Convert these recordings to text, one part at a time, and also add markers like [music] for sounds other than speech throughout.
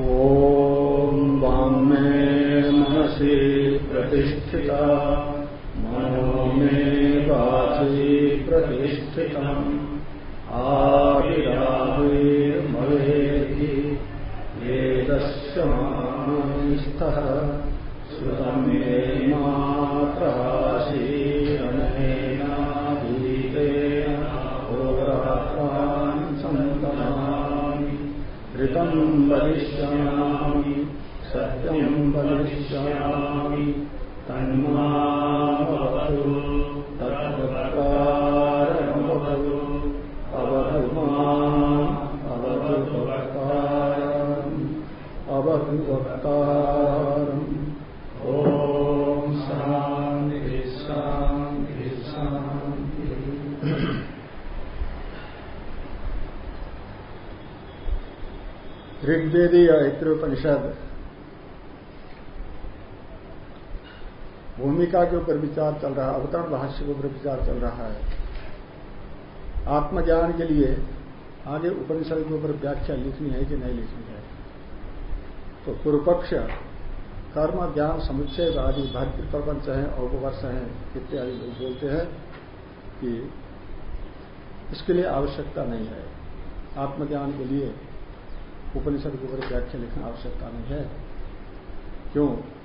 ॐ वाङ्मे प्रतिष्ठिता। मनो मे वाचि प्रतिष्ठितम्। आविराविर्मवेति के ऊपर विचार चल रहा है अवतरण भाष्य के ऊपर विचार चल रहा है। आत्मज्ञान के लिए आगे उपनिषद के ऊपर व्याख्या लिखनी है कि नहीं लिखनी है। तो पूर्व पक्ष कर्म, ज्ञान, समुच्चय आदि भक्ति प्रपंच है, औपवर्ष है, इत्यादि लोग बोलते हैं कि इसके लिए आवश्यकता नहीं है। आत्मज्ञान के लिए उपनिषद के ऊपर व्याख्या लिखना आवश्यकता नहीं है। क्यों?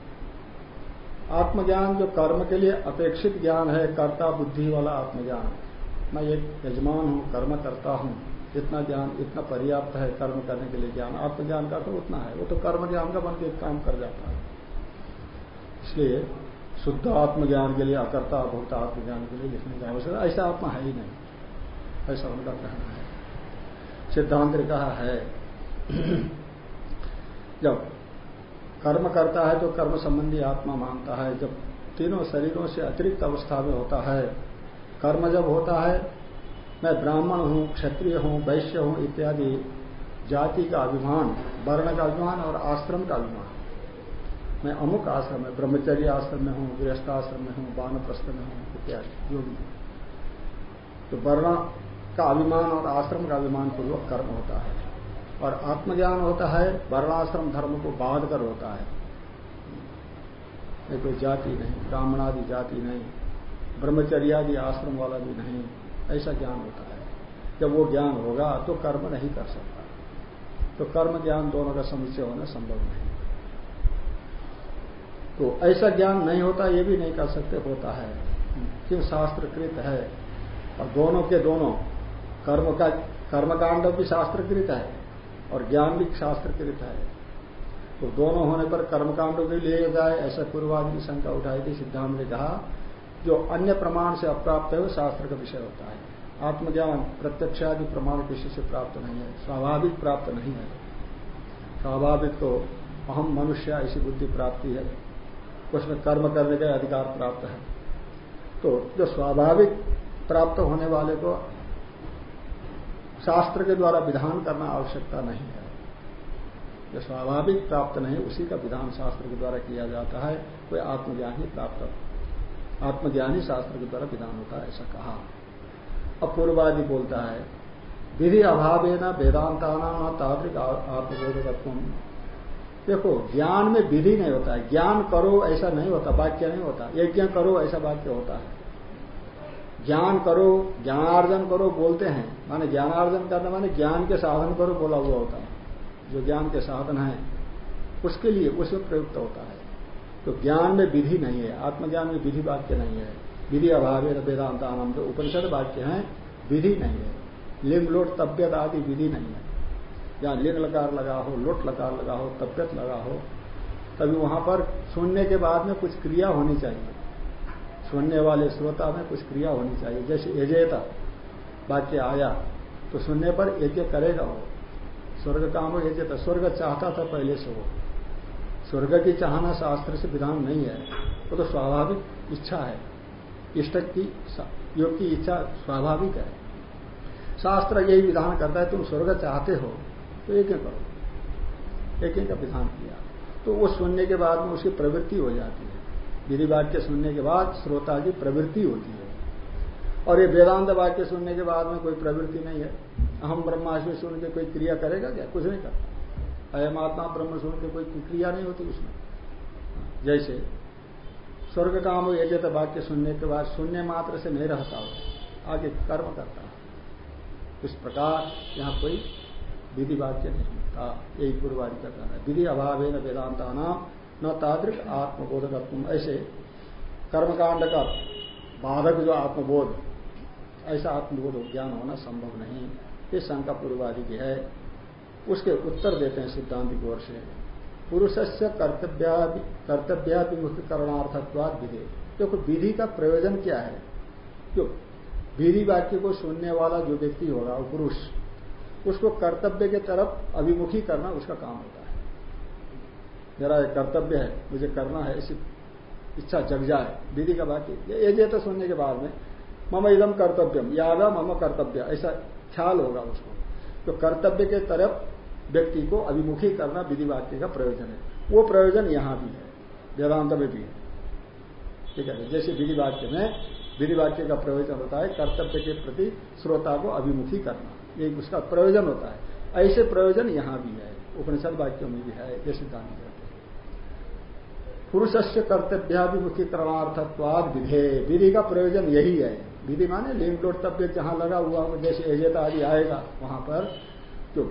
आत्मज्ञान जो कर्म के लिए अपेक्षित ज्ञान है, कर्ता बुद्धि वाला आत्मज्ञान। मैं एक यजमान हूँ कर्म करता हूँ। इतना ज्ञान, इतना पर्याप्त है कर्म करने के लिए ज्ञान। आत्मज्ञान का तो उतना है। वो तो कर्म ज्ञान का बन के काम कर जाता है। इसलिए शुद्ध आत्मज्ञान के लिए, अकर्ता भोक्ता आत्मज्ञान के लिए लिखने की आवश्यकता ऐसा आत्मा है ही नहीं। ऐसा उनका कहना है। सिद्धांत कहा है, [clears throat] जब कर्म करता है तो कर्म संबंधी आत्मा मानता है। जब तीनों शरीरों से अतिरिक्त अवस्था में होता है, कर्म जब होता है, मैं ब्राह्मण हूँ, क्षत्रिय हूँ, वैश्य हूँ इत्यादि, जाति का अभिमान, वर्ण का अभिमान और आश्रम का अभिमान। मैं अमुक आश्रम में, ब्रह्मचर्य आश्रम में हूँ, गृहस्थ आश्रम में हूँ, वानप्रस्थ में हूँ इत्यादि, जो भी। तो वर्ण का अभिमान और आश्रम का अभिमान पूर्वक कर्म होता है। और आत्मज्ञान होता है, वर्णाश्रम धर्म को बाँध कर होता है। कोई जाति नहीं, ब्राह्मणादि जाति नहीं, ब्रह्मचर्यादि आश्रम वाला भी नहीं, ऐसा ज्ञान होता है। जब वो ज्ञान होगा तो कर्म नहीं कर सकता। तो कर्म ज्ञान दोनों का समुच्चय होना संभव नहीं। तो ऐसा ज्ञान नहीं होता, ये भी नहीं कर सकते, होता है। क्यों? शास्त्रकृत है। और दोनों के दोनों, कर्म का, कर्मकांड भी शास्त्रकृत है। और ज्ञान भी शास्त्रकृत है तो दोनों होने पर कर्मकांड भी ले जाए, ऐसा पूर्वादि की शंका उठाई थी, सिद्धांत ने कहा, जो अन्य प्रमाण से अप्राप्त है, वो शास्त्र का विषय होता है। आत्मज्ञान प्रत्यक्षादि प्रमाण किसी से प्राप्त नहीं है, स्वाभाविक प्राप्त नहीं है। स्वाभाविक तो अहम मनुष्य ऐसी बुद्धि प्राप्ति है उसमें कर्म करने का अधिकार प्राप्त है। तो जो स्वाभाविक प्राप्त होने वाले को शास्त्र के द्वारा विधान करना आवश्यकता नहीं है। जो स्वाभाविक प्राप्त नहीं, उसी का विधान शास्त्र के द्वारा किया जाता है। कोई आत्मज्ञान प्राप्त आत्मज्ञानी शास्त्र के द्वारा विधान होता है, ऐसा कहा। अब पूर्वादि बोलता है, विधि अभाव न वेदांताना तात्विक आत्मबोधकत्व। देखो, ज्ञान में विधि नहीं होता है। ज्ञान करो, ऐसा नहीं होता, वाक्य नहीं होता। यज्ञ करो, ऐसा वाक्य होता है। ज्ञान करो, ज्ञानार्जन करो बोलते हैं। माने ज्ञानार्जन करना माने ज्ञान के साधन करो बोला हुआ होता है। जो ज्ञान के साधन है, उसके लिए उसमें प्रयुक्त होता है। तो ज्ञान में विधि नहीं है, आत्मज्ञान में विधि वाक्य नहीं है। विधि अभाव वेदांत आनंद उपनिषद वाक्य है, विधि नहीं है। लिंग लोट तबियत आदि विधि नहीं है। जहाँ लिंग लकार लगा हो, लोट लकार लगा हो तबियत लगा हो, तभी वहाँ पर सुनने के बाद में कुछ क्रिया होनी चाहिए। सुनने वाले श्रोता में कुछ क्रिया होनी चाहिए। जैसे यजेता, वाक्य आया तो सुनने पर यज्ञ करेगा वो। स्वर्ग काम हो यजेता, स्वर्ग चाहता था पहले से वो। स्वर्ग की चाहना शास्त्र से विधान नहीं है। वो तो स्वाभाविक इच्छा है। इष्ट की योग की इच्छा स्वाभाविक है। शास्त्र यही विधान करता है, तुम स्वर्ग चाहते हो तो यज्ञ करो। यज्ञ का विधान किया। तो वो सुनने के बाद में उसकी प्रवृत्ति हो जाती है। विधि वाक्य सुनने के बाद श्रोता की प्रवृत्ति होती है। और ये वेदांत वाक्य सुनने के बाद में कोई प्रवृत्ति नहीं है। अहम ब्रह्माष्टमी सुन के कोई क्रिया करेगा क्या? कुछ नहीं करता। अयम आत्मा ब्रह्म सुन के कोई क्रिया नहीं होती उसमें। जैसे, स्वर्ग काम यजत वाक्य सुनने के बाद शून्य मात्र से नहीं रहता हो, आगे कर्म करता है। इस प्रकार यहाँ कोई विधि वाक्य नहीं होता यही पूर्वादि का कहना है। विधि अभाव है न वेदांता नाम न तादृक आत्मबोधक ऐसे कर्मकांड का बाधक जो आत्मबोध, ऐसा आत्मबोध ज्ञान होना संभव नहीं। ये शंका पूर्वादि की है। उसके उत्तर देते हैं सिद्धांत की ओर से। पुरुष से कर्तव्याभिमुख करणार्थत्वाद विधि। देखो, विधि का प्रयोजन क्या है? जो विधि वाक्य को सुनने वाला जो व्यक्ति होगा, वो पुरुष, उसको कर्तव्य के तरफ़ अभिमुखी करना उसका काम होता है। मेरा एक कर्तव्य है, मुझे करना है ऐसी इच्छा जग जाए। विधि का वाक्य, ये तो सुनने के बाद में, मम इदम कर्तव्यम यादा मम कर्तव्य, ऐसा ख्याल होगा उसको। तो कर्तव्य के तरफ़ व्यक्ति को अभिमुखी करना विधि वाक्य का प्रयोजन है। वो प्रयोजन यहाँ भी है, वेदांत में भी है। ठीक है, जैसे विधि वाक्य में विधि वाक्य का प्रयोजन होता है, कर्तव्य के प्रति श्रोता को अभिमुखी करना, ये उसका प्रयोजन होता है। ऐसे प्रयोजन यहाँ भी है, उपनिषद वाक्यों में भी है, ये सिद्धांत पुरुष से कर्तव्याभिमुखी करणार्थत्वाद विधे। विधि का प्रयोजन यही है। विधि माने लिंग लोटतव्य जहाँ लगा हुआ जैसे एजेता आदि आएगा, वहाँ पर जो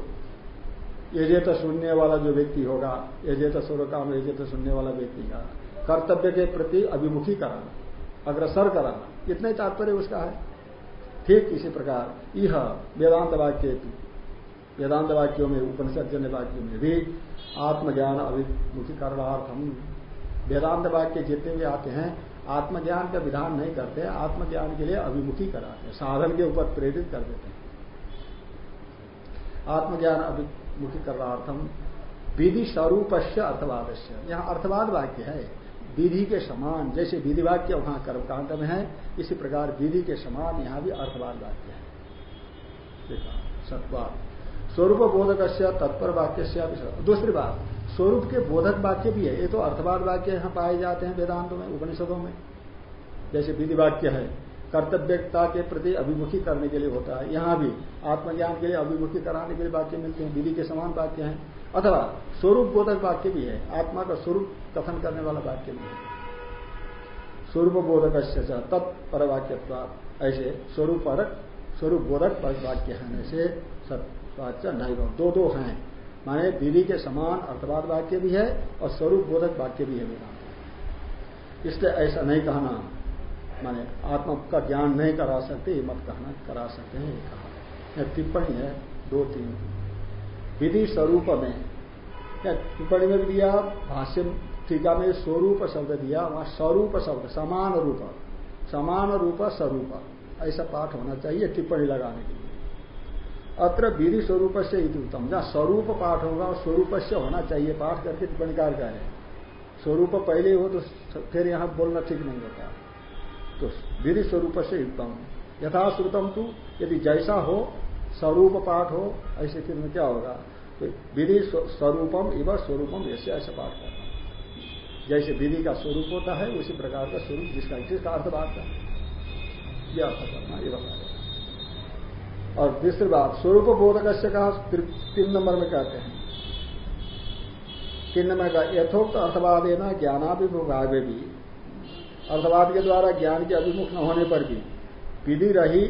एजेत सुनने वाला जो व्यक्ति होगा एजेत स्वर काम एजेत सुनने वाला व्यक्ति का कर्तव्य के प्रति अभिमुखी कराना, अग्रसर कराना, इतना तात्पर्य उसका है। ठीक इसी प्रकार यह वेदांत वाक्य वेदांत वाक्यों में, उपनिषद जन्य वाक्यों में भी आत्मज्ञान अभिमुखी करणार्थम वेदांत वाक्य जितने भी आते हैं, आत्मज्ञान का विधान नहीं करते, आत्मज्ञान के लिए अभिमुखी कराते हैं, साधन के ऊपर प्रेरित कर देते हैं। आत्मज्ञान अभिमुखी करणार्थम विधि स्वरूप से अर्थवाद से यहाँ अर्थवाद वाक्य है, विधि के समान, जैसे विधि वाक्य वहाँ कर्मकांड में है, इसी प्रकार विधि के समान यहाँ भी अर्थवाद वाक्य है। सत्वाद। स्वरूप बोधक तत्पर वाक्य से दूसरी बात स्वरूप के बोधक वाक्य भी है। ये तो अर्थवाद वाक्य यहाँ पाए जाते हैं वेदांतों में, उपनिषदों में। जैसे विधि वाक्य है, कर्तव्यता के प्रति अभिमुखी करने के लिए होता है। यहाँ भी आत्मज्ञान के लिए अभिमुखी कराने के लिए वाक्य मिलते हैं, विधि के समान वाक्य हैं। अथवा स्वरूप बोधक वाक्य भी है, आत्मा का स्वरूप कथन करने वाला वाक्य भी है। स्वरूप बोधक तत्पर वाक्य ऐसे स्वरूप स्वरूप बोधक वाक्य है। से सत्वाच्य नहीं दो दो हैं। माने विधि के समान अर्थवाद वाक्य भी है और स्वरूप बोधक वाक्य भी है वेदांत इसलिए ऐसा नहीं कहना, माने आत्मा का ज्ञान नहीं करा सकते मत कहना, करा सकते हैं, ये कहा। टिप्पणी है, दो तीन। विधि स्वरूप में या टिप्पणी में भी दिया, भाष्य टीका में स्वरूप शब्द दिया, वहाँ स्वरूप शब्द, समान रूप समान रूप स्वरूप, ऐसा पाठ होना चाहिए टिप्पणी लगाने के लिए। अत्र विधि स्वरूप से उत्तम। जहाँ स्वरूप पाठ होगा और स्वरूप से होना चाहिए। पाठ करके टिप्पणीकार का है। स्वरूप पहले हो तो फिर यहाँ बोलना ठीक नहीं होता। तो विधि स्वरूप से उत्तम। यथाश्रुतम तू, यदि जैसा हो, स्वरूप पाठ हो, ऐसे फिर में क्या होगा? तो विधि स्वरूपम इव स्वरूपम ऐसे ऐसा पाठ करना। जैसे विधि का स्वरूप होता है, उसी प्रकार का स्वरूप जिसका जिसका अर्थ बात का यह अर्थ करना, ये बता और तीसरी बात स्वरूप बोधक से कहा तीन नंबर में कहते हैं। तीन नंबर का यथोक्त अर्थवाद है ना ज्ञानाभिमुखावे भी अर्थवाद के द्वारा ज्ञान के अभिमुख न होने पर भी विधि रही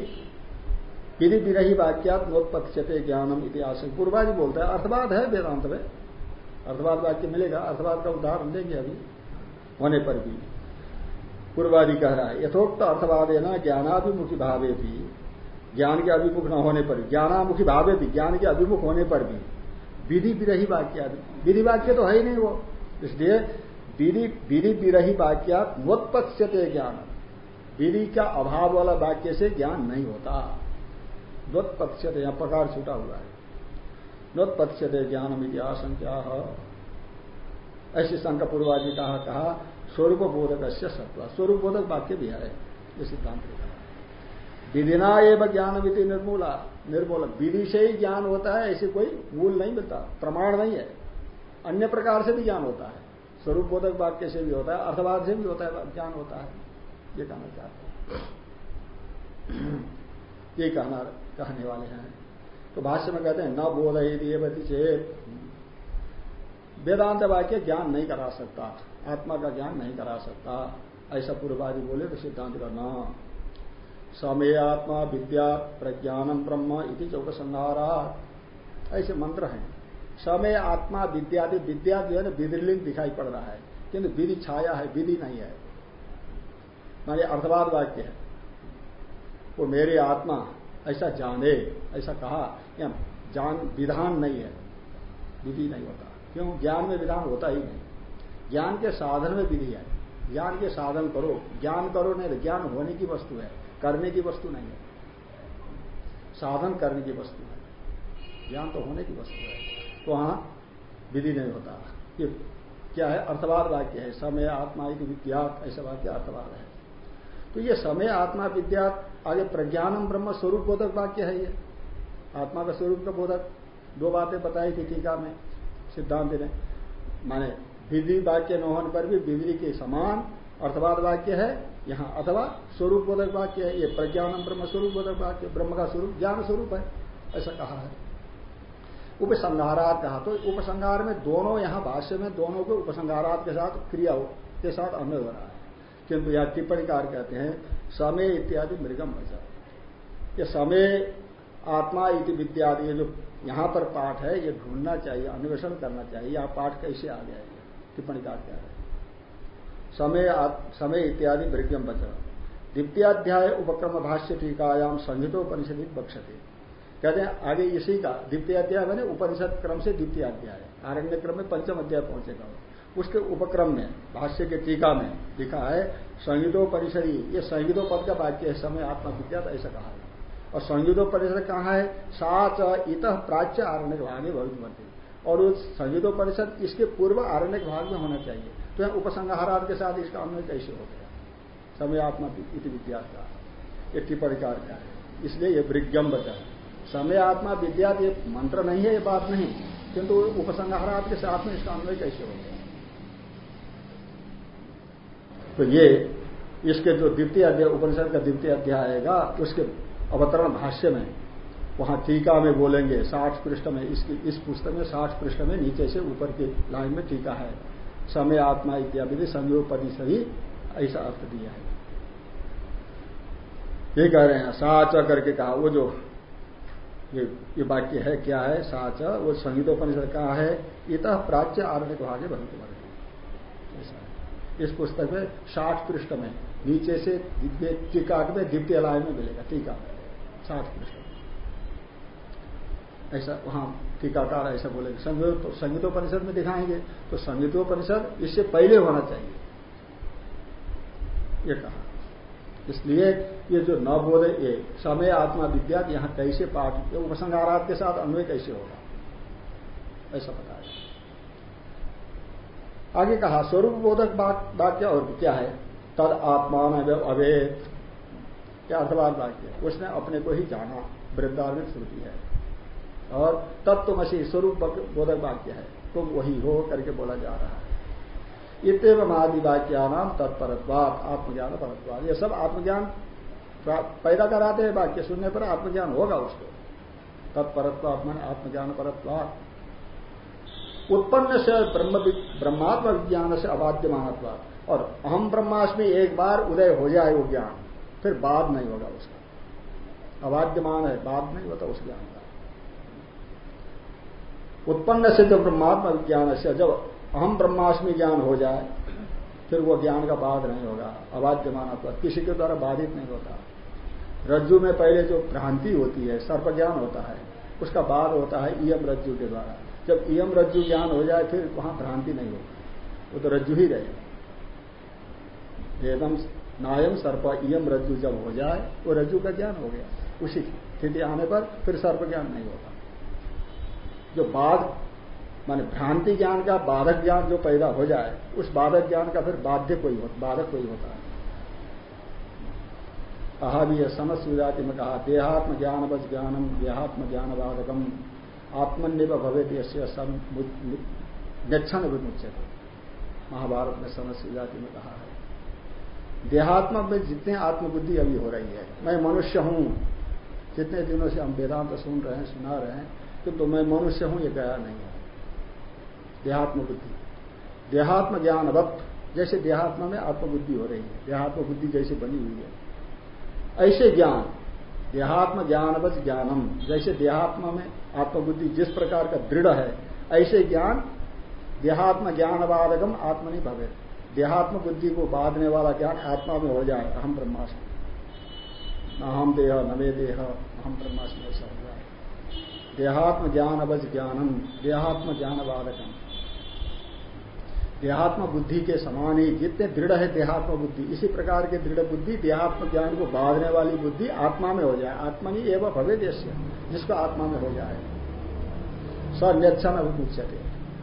विधि विरही वाक्यात नोत्पत्ति ज्ञानम इतिहास पूर्वाजी बोलता है, अर्थवाद है वेदांत में। अर्थवाद वाक्य मिलेगा, अर्थवाद का उदाहरण देंगे अभी, होने पर भी। पूर्वादि कह रहा है, यथोक्त अर्थवाद है ना ज्ञानाभिमुखी भावे भी ज्ञान के अभिमुख न होने पर ज्ञानामुखी भावे भी, ज्ञान के अभिमुख होने पर भी। विधि विरही वाक्य, विधि वाक्य तो है ही नहीं वो। इसलिए विधि विरही वाक्या नोत्पत्स्यते ज्ञान। विधि का अभाव वाला वाक्य से ज्ञान नहीं होता। नोत्पत्स्यते यहाँ प्रकार छूटा हुआ है। नोत्पत्स्यते ज्ञान क्या ऐसी शंका पूर्वाजी कहा स्वरूप बोधक सत्व स्वरूप बोधक वाक्य भी है, ये सिद्धांत विधिना एवं ज्ञान विधि निर्मूला। निर्मूल। विधि से ही ज्ञान होता है, ऐसे कोई मूल नहीं मिलता, प्रमाण नहीं है। अन्य प्रकार से भी ज्ञान होता है। स्वरूप बोधक वाक्य से भी होता है, अर्थवाद से भी होता है, ज्ञान होता है। ये कहना चाहते हैं। ये कहना, कहने वाले हैं। तो भाष्य में कहते हैं, न बोध यदि चेत। वेदांत वाक्य ज्ञान नहीं करा सकता। आत्मा का ज्ञान नहीं करा सकता। ऐसा पूर्वादि बोले तो सिद्धांत करना समय आत्मा विद्या प्रज्ञानम ब्रह्म इति चौकसंहारा ऐसे मंत्र हैं। समय आत्मा विद्या विद्या जो है ना विधिलिंग दिखाई पड़ रहा है। किंतु विधि छाया है, विधि नहीं है। माने अर्थवाद वाक्य है। वो मेरी आत्मा, ऐसा जाने, ऐसा कहा, या जान, विधान नहीं है। विधि नहीं होता। क्यों? ज्ञान में विधान होता ही नहीं। ज्ञान के साधन में विधि है। ज्ञान के साधन करो। ज्ञान करो नहीं ज्ञान होने की वस्तु है। करने की वस्तु नहीं है। साधन करने की वस्तु है। ज्ञान तो होने की वस्तु है। तो वहाँ विधि नहीं होता। ये क्या है? अर्थवाद वाक्य है। समय, आत्मा विद्या, ऐसा वाक्य अर्थवाद है। तो ये समय, आत्मा, विद्या, आगे प्रज्ञानम ब्रह्म स्वरूप बोधक वाक्य है ये। आत्मा का स्वरूप का बोधक। दो बातें बताई थी टीका में, सिद्धांत ने। माने विधि वाक्य न होने पर भी विधि के समान अर्थवाद वाक्य है। यहाँ अथवा स्वरूप बोधक वाक्य है, ये प्रज्ञानम ब्रह्म स्वरूप बोधक वाक्य ब्रह्म का स्वरूप ज्ञान स्वरूप है, ऐसा कहा है। उपसंहारात कहा तो उपसंहार में दोनों यहाँ भाष्य में दोनों को उपसंहारात के साथ क्रिया के साथ अन्य हो रहा है। किंतु यह टिप्पणीकार कहते हैं समय इत्यादि मृगम बचा ये समय आत्मा इति विद्यादि, ये जो यहाँ पर पाठ है, ये ढूंढना चाहिए, अन्वेषण करना चाहिए यह पाठ कैसे आ है टिप्पणीकार कह रहे समय समय इत्यादि मृगम बचा द्वितीयाध्याय उपक्रम भाष्य टीकायाम संहितोपनिषद बक्षते कहते हैं, आगे इसी का द्वितीय अध्याय मैंने उपनिषद क्रम से द्वितीय अध्याय आरण्य क्रम में पंचम अध्याय पहुंचेगा। उसके उपक्रम में, भाष्य के टीका में लिखा है संयुदो परिसरी ये संयुदो पद का वाक्य है, समय आत्मा विद्या ऐसा कहा है और संयुदो परिषद कहा है? साच इत प्राच्य आरण्य में भविष्य और संयुदो परिषद इसके पूर्व आरण्य भाग में होना चाहिए। तो यहाँ उपसंहार के साथ इसका अन्वय कैसे हो गया? समय आत्मा इति विद्या का। ये टिप्पणीकार का है? इसलिए ये विज्ञम बचा है समय आत्मा विद्या ये मंत्र नहीं है, ये बात नहीं। किंतु उपसंहारात के साथ में इसका अन्वय कैसे हो गया? तो ये इसके जो द्वितीय अध्याय, उपनिषद का द्वितीय अध्याय आएगा, उसके अवतरण भाष्य में वहाँ टीका में बोलेंगे, साठ पृष्ठ में इसकी इस पुस्तक में साठ पृष्ठ में नीचे से ऊपर की लाइन में टीका है। समय, आत्मा, इत्यादि संयोग परिसरी ऐसा अर्थ दिया है। ये कह रहे हैं, साच करके कहा, वो जो, ये ये वाक्य है, क्या है, साच? वो संगीतोपनिषद कहा है? इत प्राच्य आरण्य भागे भवित ऐसा इस पुस्तक में साठ पृष्ठ में, नीचे से टीका में द्वितीय लाइन में मिलेगा, टीका साठ पृष्ठ। ऐसा वहाँ टीकाकार ऐसा बोलेगा। संगीत संगीतोपनिषद में दिखाएँगे तो संगीतोपनिषद इससे पहले होना चाहिए। ये कहा। इसलिए ये जो न बोधे ये समय आत्मा विद्या यहाँ कैसे पाठ उपसंहारात के साथ अन्वय कैसे होगा? ऐसा बताया। आगे कहा स्वरूप बोधक वाक्य और क्या है? तद आत्मा आत्मान अवेद। क्या अर्थवाद वाक्य उसने अपने को ही जाना। वृद्धार्मिक श्रुति है। और तत्वमसी स्वरूप बोधक वाक्य है। तुम वही हो करके बोला जा रहा है। इतव आदि वाक्यानाम तत्परत्वाद आत्मज्ञान परत्वाद ये सब आत्मज्ञान पैदा कराते हैं, वाक्य सुनने पर आत्मज्ञान होगा उसको। तत्परत्वाद मन आत्मज्ञान परत्वाद उत्पन्न से ब्रह्म ब्रह्मात्म विज्ञान से अबाध्य अवाद्यमानत्वाद और अहम ब्रह्माष्टमी एक बार उदय हो जाए वो ज्ञान, फिर बाद नहीं होगा उसका। अवाद्यमान है, बाद नहीं होता उस ज्ञान। उत्पन्न से जो ब्रह्मात्म विज्ञान से, जब अहम ब्रह्माष्टमी ज्ञान हो जाए, फिर वो ज्ञान का बाध नहीं होगा, अबाध्यमान किसी के द्वारा बाधित नहीं होता। रज्जु में पहले जो भ्रांति होती है सर्प ज्ञान होता है, उसका बाध होता है इयम रज्जु के द्वारा। जब इयम रज्जु ज्ञान हो जाए, फिर वहाँ भ्रांति नहीं होगी। वो तो रज्जु ही रहेगा एकदम नायम सर्प, इयम रज्जु जब हो जाए, वो रज्जु का ज्ञान हो गया। उसी स्थिति आने पर फिर सर्प ज्ञान नहीं होगा। जो बाद माने भ्रांति ज्ञान का बाधक ज्ञान जो पैदा हो जाए उस बाधक ज्ञान का फिर बाध्य कोई हो, बाधक कोई होता है। कहा भी है समस्त जाति में कहा देहात्म ज्ञान बस ज्ञानम देहात्म ज्ञान बाधकम आत्मनिव भवे गच्छन विमुचित महाभारत में समस्त जाति में कहा है। देहात्म में जितने आत्मबुद्धि अभी हो रही है मैं मनुष्य हूँ जितने दिनों से हम वेदांत सुन रहे हैं सुना रहे हैं किंतु तो मैं मनुष्य हूँ, ये गया नहीं है। देहात्म बुद्धि देहात्म ज्ञानवत जैसे देहात्मा में आत्मबुद्धि हो रही है देहात्म बुद्धि जैसे बनी हुई है। ऐसे ज्ञान, देहात्म ज्ञानवत ज्ञानम, जैसे देहात्मा में आत्मबुद्धि जिस प्रकार का दृढ़ है, ऐसे ज्ञान, देहात्म ज्ञानवादकम आत्मा नहीं भवे। देहात्म बुद्धि को बांधने वाला ज्ञान आत्मा में हो जाए अहम ब्रह्मास्म। न हम देह, न मे देह अहम ब्रह्मास्म ऐसा देहात्म ज्ञान अवज ज्ञानम देहात्म ज्ञानवादकम देहात्म बुद्धि के समान ही जितने दृढ़ है देहात्म बुद्धि इसी प्रकार के दृढ़ बुद्धि देहात्म ज्ञान को बाधने वाली बुद्धि आत्मा में हो जाए। आत्मा नहीं एवं भवे देश जिसको आत्मा में हो जाए। स्वेच्छा न मुख्यते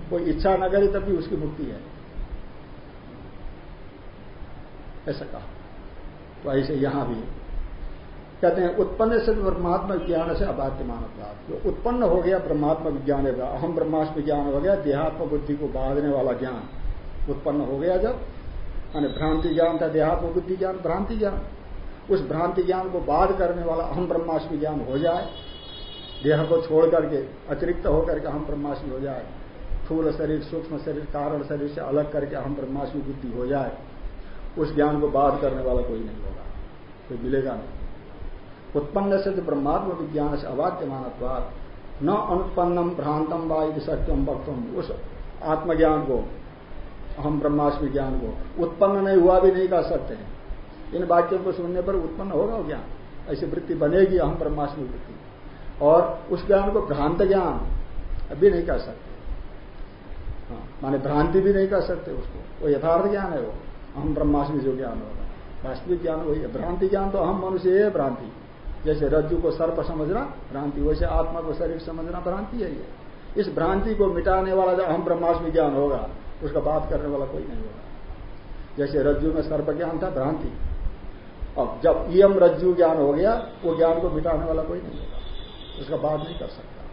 कोई इच्छा न करे तब भी उसकी मुक्ति है। ऐसा कहा। तो ऐसे यहाँ भी कहते हैं, उत्पन्न से ब्रह्मात्म विज्ञान से अबाध्य मानव जो उत्पन्न हो गया ब्रह्मात्म विज्ञान अहम ब्रह्मास्म विज्ञान हो गया, देहात्म बुद्धि को बांधने वाला ज्ञान। उत्पन्न हो गया जब माने भ्रांति ज्ञान था, देहात्म बुद्धि ज्ञान, भ्रांति ज्ञान। उस भ्रांति ज्ञान को बाध करने वाला अहम ब्रह्मास्मि ज्ञान हो जाए, देह को छोड़ करके, अतिरिक्त होकर के अहम ब्रह्मास्मि हो जाए, स्थूल शरीर, सूक्ष्म शरीर, कारण शरीर से अलग करके अहम ब्रह्मास्मि बुद्धि हो जाए, उस ज्ञान को बाध करने वाला कोई नहीं होगा, कोई मिलेगा नहीं। उत्पन्न से जो ब्रह्मात्म विज्ञान से अवाद्य मानत्वाद न अनुत्पन्नम भ्रांतम वा यदि सत्यम वक्तम। उस आत्मज्ञान को हम ब्रह्मास्मि ज्ञान को उत्पन्न नहीं हुआ भी नहीं कह सकते हैं। इन वाक्यों को सुनने पर उत्पन्न होगा ज्ञान। ऐसी वृत्ति बनेगी अहम ब्रह्मास्मि वृत्ति। और उस ज्ञान को भ्रांत ज्ञान अभी नहीं कह सकते। हाँ, माने भ्रांति भी नहीं कह सकते उसको। वो यथार्थ ज्ञान है वो। अहम ब्रह्मास्मि जो ज्ञान होगा। वास्तविक ज्ञान वही है। भ्रांति ज्ञान तो अहम मनुष्य है भ्रांति। जैसे रज्जु को सर्प समझना, भ्रांति, वैसे आत्मा को शरीर समझना, भ्रांति है। ये इस भ्रांति को मिटाने वाला जो अहम ब्रह्मास्मि ज्ञान होगा, उसका बात करने वाला कोई नहीं होगा। जैसे रज्जु में सर्प ज्ञान था, भ्रांति। अब जब इम रज्जु ज्ञान हो गया, वो ज्ञान को मिटाने वाला कोई नहीं होगा। उसका बात नहीं कर सकता।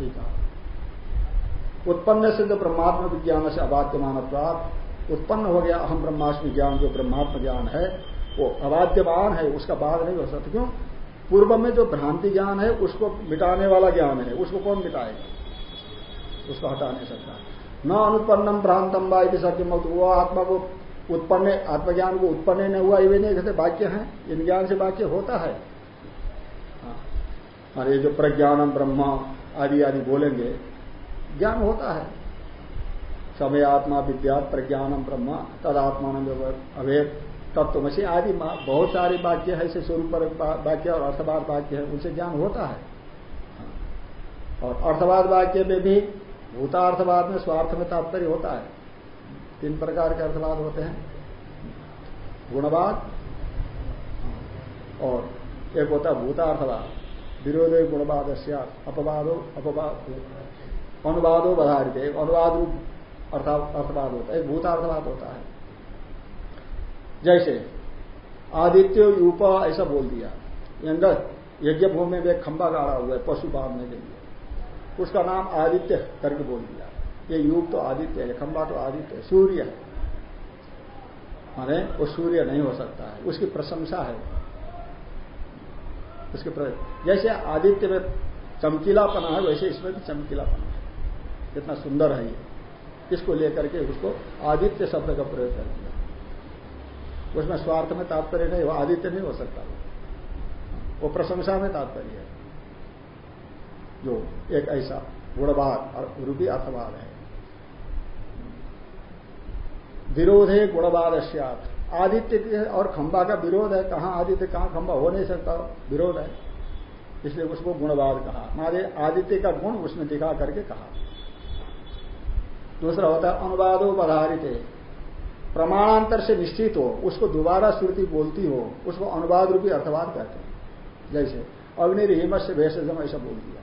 यही कहा। उत्पन्न से जो ब्रह्मात्म विज्ञान से अबाध्य मानव उत्पन्न हो गया अहम ब्रह्मास्मि ज्ञान, जो ब्रह्मात्म ज्ञान है, वो अबाध्यमान है, उसका बाद नहीं हो सकता। क्यों? पूर्व में जो भ्रांति ज्ञान है, उसको मिटाने वाला ज्ञान है। उसको कौन मिटाएगा? उसको हटा नहीं सकता न अनुत्पन्नम भ्रांतम वा यदि सत्यम वो आत्मा को उत्पन्न, आत्मज्ञान को उत्पन्न नहीं हुआ, ये नहीं कहते वाक्य है। इन ज्ञान से वाक्य होता है। और ये जो प्रज्ञानम ब्रह्म आदि आदि बोलेंगे, ज्ञान होता है। समय आत्मा विद्या प्रज्ञानम ब्रह्म तदात्मान अभेद। तत्वमसी आदि बहुत सारे वाक्य है, ऐसे स्वरूप वाक्य और अर्थवाद वाक्य है, उनसे ज्ञान होता है। और अर्थवाद वाक्य में भी भूतार्थवाद में स्वार्थ में तात्पर्य होता है। तीन प्रकार के अर्थवाद होते हैं। गुणवाद और एक होता है भूतार्थवाद। विरोध गुणवाद अपवादो, अपवाद, अनुवादो बधारित। अनुवाद रूप अर्थवाद होता है भूतार्थवाद होता है। जैसे आदित्य यूप ऐसा बोल दिया। यज्ञ भूमि में एक खंबा गाड़ा हुआ है पशु बांधने के लिए। उसका नाम आदित्य करके बोल दिया। ये युग तो आदित्य है खंबा तो आदित्य है, सूर्य है। माने वो सूर्य नहीं हो सकता है, उसकी प्रशंसा है। उसके. जैसे आदित्य में चमकीलापना है, वैसे इसमें भी चमकीलापना है। कितना सुंदर है ये। इसको लेकर के उसको आदित्य शब्द का प्रयोग कर दिया उसमें स्वार्थ में तात्पर्य नहीं, वो आदित्य नहीं हो सकता। वो प्रशंसा में तात्पर्य है। जो एक ऐसा गुणवाद और रूपी अर्थवाद है। विरोध है गुणवाद आदित्य और खंबा का विरोध है, कहाँ आदित्य, कहाँ खंबा हो नहीं सकता, विरोध है। इसलिए उसको गुणवाद कहा। मारे आदित्य का गुण उसने दिखा करके कहा। दूसरा होता है अनुवादो आधारित प्रमाणांतर से निश्चित हो, उसको दोबारा श्रुति बोलती हो, उसको अनुवाद रूपी अर्थवाद कहते हैं। जैसे, अग्नि हिमत से भेषजम ऐसा बोल दिया।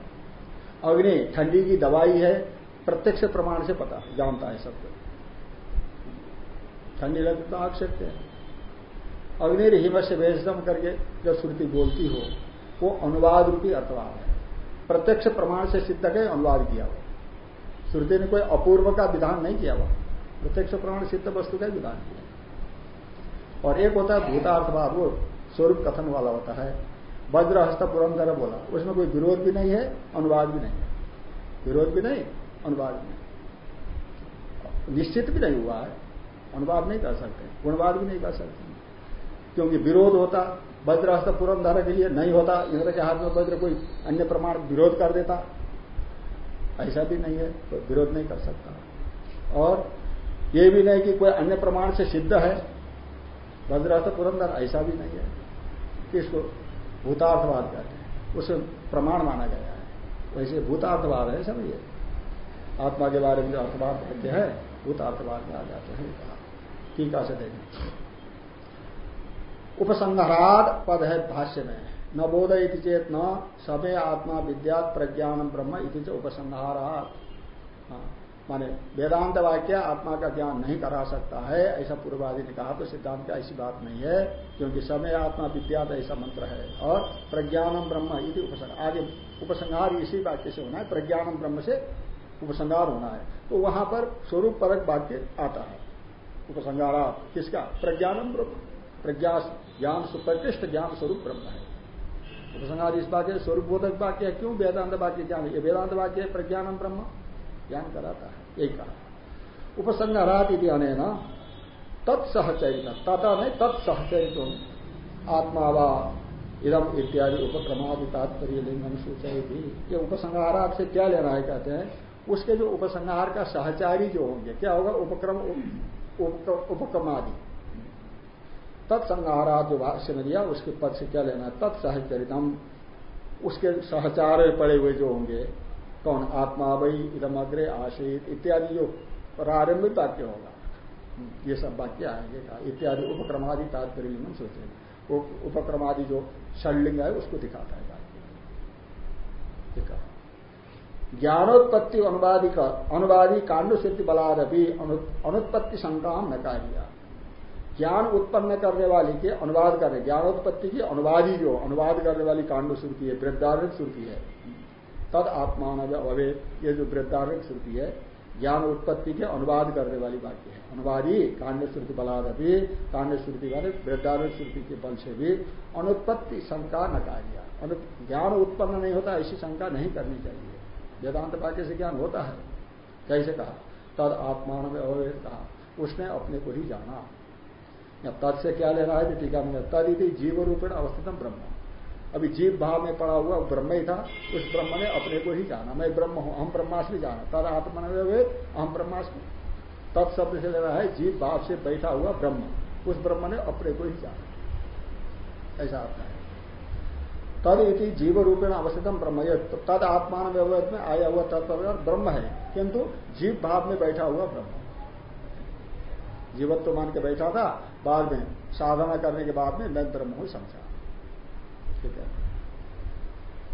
अग्नि ठंडी की दवाई है, प्रत्यक्ष प्रमाण से पता, जानता है सबको ठंडी लगती तो आग सकते हैं। अग्नि हिम से वेशदम करके जब श्रुति बोलती हो, वो अनुवाद रूपी अर्थवाद है। प्रत्यक्ष प्रमाण से सिद्ध के अनुवाद किया वो श्रुति ने कोई अपूर्व का विधान नहीं किया वो प्रत्यक्ष प्रमाण सिद्ध वस्तु का विधान किया। और एक होता है भूतार्थवाद वो स्वरूप कथन वाला होता है। वज्र हस्त पुरंदर बोला। उसमें कोई विरोध भी नहीं है, अनुवाद भी नहीं है। विरोध भी नहीं, अनुवाद भी नहीं। निश्चित भी नहीं हुआ है। अनुवाद नहीं कर सकते। गुणवाद भी नहीं कर सकते। क्योंकि विरोध होता वज्रहस्त पुरंधर के लिए नहीं होता। इंद्र के हाथ में वज्र कोई अन्य प्रमाण विरोध कर देता। ऐसा भी नहीं है तो विरोध नहीं कर सकता। और ये भी नहीं कि कोई अन्य प्रमाण से सिद्ध है। वज्रहस्त पुरंदर ऐसा भी नहीं है कि इसको भूतार्थवाद कहते हैं। उसे प्रमाण माना गया है। वैसे भूतार्थवाद है समझिए। आत्मा के बारे में जो अर्थवाद कहते हैं भूतार्थवाद में आ जाते हैं। टीका से देखें। उपसंहाराद पद है भाष्य में। न बोधय चेत न समय आत्मा विद्यात प्रज्ञान ब्रह्म इति उपसंहारात। हाँ, माने वेदांत वाक्य आत्मा का ज्ञान नहीं करा सकता है, ऐसा पूर्वादि ने कहा तो सिद्धांत का ऐसी बात नहीं है, क्योंकि समय आत्मा विद्या ऐसा मंत्र है, और प्रज्ञानम ब्रह्म इति उपसंहार आगे उपसंहार इसी वाक्य से होना है, प्रज्ञानम ब्रह्म से उपसंहार होना है तो वहाँ पर स्वरूप परक वाक्य आता है। उपसंहारा, किसका? प्रज्ञानम ब्रह्म, प्रज्ञा, ज्ञान सुप्रतिष्ठ, ज्ञान स्वरूप ब्रह्म है। उपसंहार इस वाक्य स्वरूप बोधक वाक्य है, क्यों वेदांत वाक्य ज्ञान ये वेदांत वाक्य है प्रज्ञानम ब्रह्म। ज्ञान कराता है, यही कहा। उपसंहारात इति अनेन तत्सहचरित तथा नहीं तत्सहचरित आत्मा व इदम इत्यादि उपक्रमादि तात्पर्य लिंगम सूचय थी ये उपसंहारात से क्या लेना है कहते हैं, उसके जो उपसंहार का सहचारी जो होंगे, क्या होगा? उपक्रम उपक्रमादि। तत्संहारा जो भाष्य में दिया, उसके पद से क्या लेना है? तत्सहचरितम। उसके सहचार पड़े हुए जो होंगे कौन आत्मा वही इदम अग्रे आशित इत्यादि जो प्रारंभिक वाक्य होगा। ये सब वाक्य आएँगे कहा, इत्यादि उपक्रमादि तात्पर्य हम सोचेंगे उपक्रमादि जो षडलिंग है, उसको दिखाता है वाक्य। ज्ञानोत्पत्ति अनुवादी का अनुवादी कांड सिद्धि बलाद अनुत्पत्ति शंका न कार्य। ज्ञान उत्पन्न करने वाली के अनुवाद करने ज्ञानोत्पत्ति की अनुवादी जो अनुवाद करने वाली कांड श्रुति है वृद्धारण श्रुति है। तद आत्मान अवे ये जो वृद्धारण श्रुति है, ज्ञान उत्पत्ति के अनुवाद करने वाली वाक्य है। अनुवादी कांड श्रुति बलाद अभी कांड श्रुति वाले वृद्धारण श्रुति के बल से भी अनुत्पत्ति शंका न कार्य। ज्ञान उत्पन्न नहीं होता, ऐसी शंका नहीं करनी चाहिए। वेदांत वाक्य से ज्ञान होता है। कैसे कहा? तद आत्मान में अवैध कहा। उसने अपने को ही जाना। तद से क्या लेना है? टीका में तद यदि जीव रूपेण अवस्थितम ब्रह्म। अभी जीव भाव में पड़ा हुआ ब्रह्म ही था, उस ब्रह्म ने अपने को ही जाना। मैं ब्रह्म हूँ हम ब्रह्मास्मि जाना। तद आत्मन हम ब्रह्मास्मि। तत्शब्द से लेना है, जीव भाव से बैठा हुआ ब्रह्म, उस ब्रह्म ने अपने को ही जाना। ऐसा आता है। तद इति जीव रूपेण अवस्थितम ब्रह्म तद आत्मान व्यवहार में आया हुआ तत्व ब्रह्म है, किंतु जीव भाव में बैठा हुआ ब्रह्म। जीवत्व मान के बैठा था, बाद में साधना करने के बाद में मैं ब्रह्म हूँ समझा। ठीक है।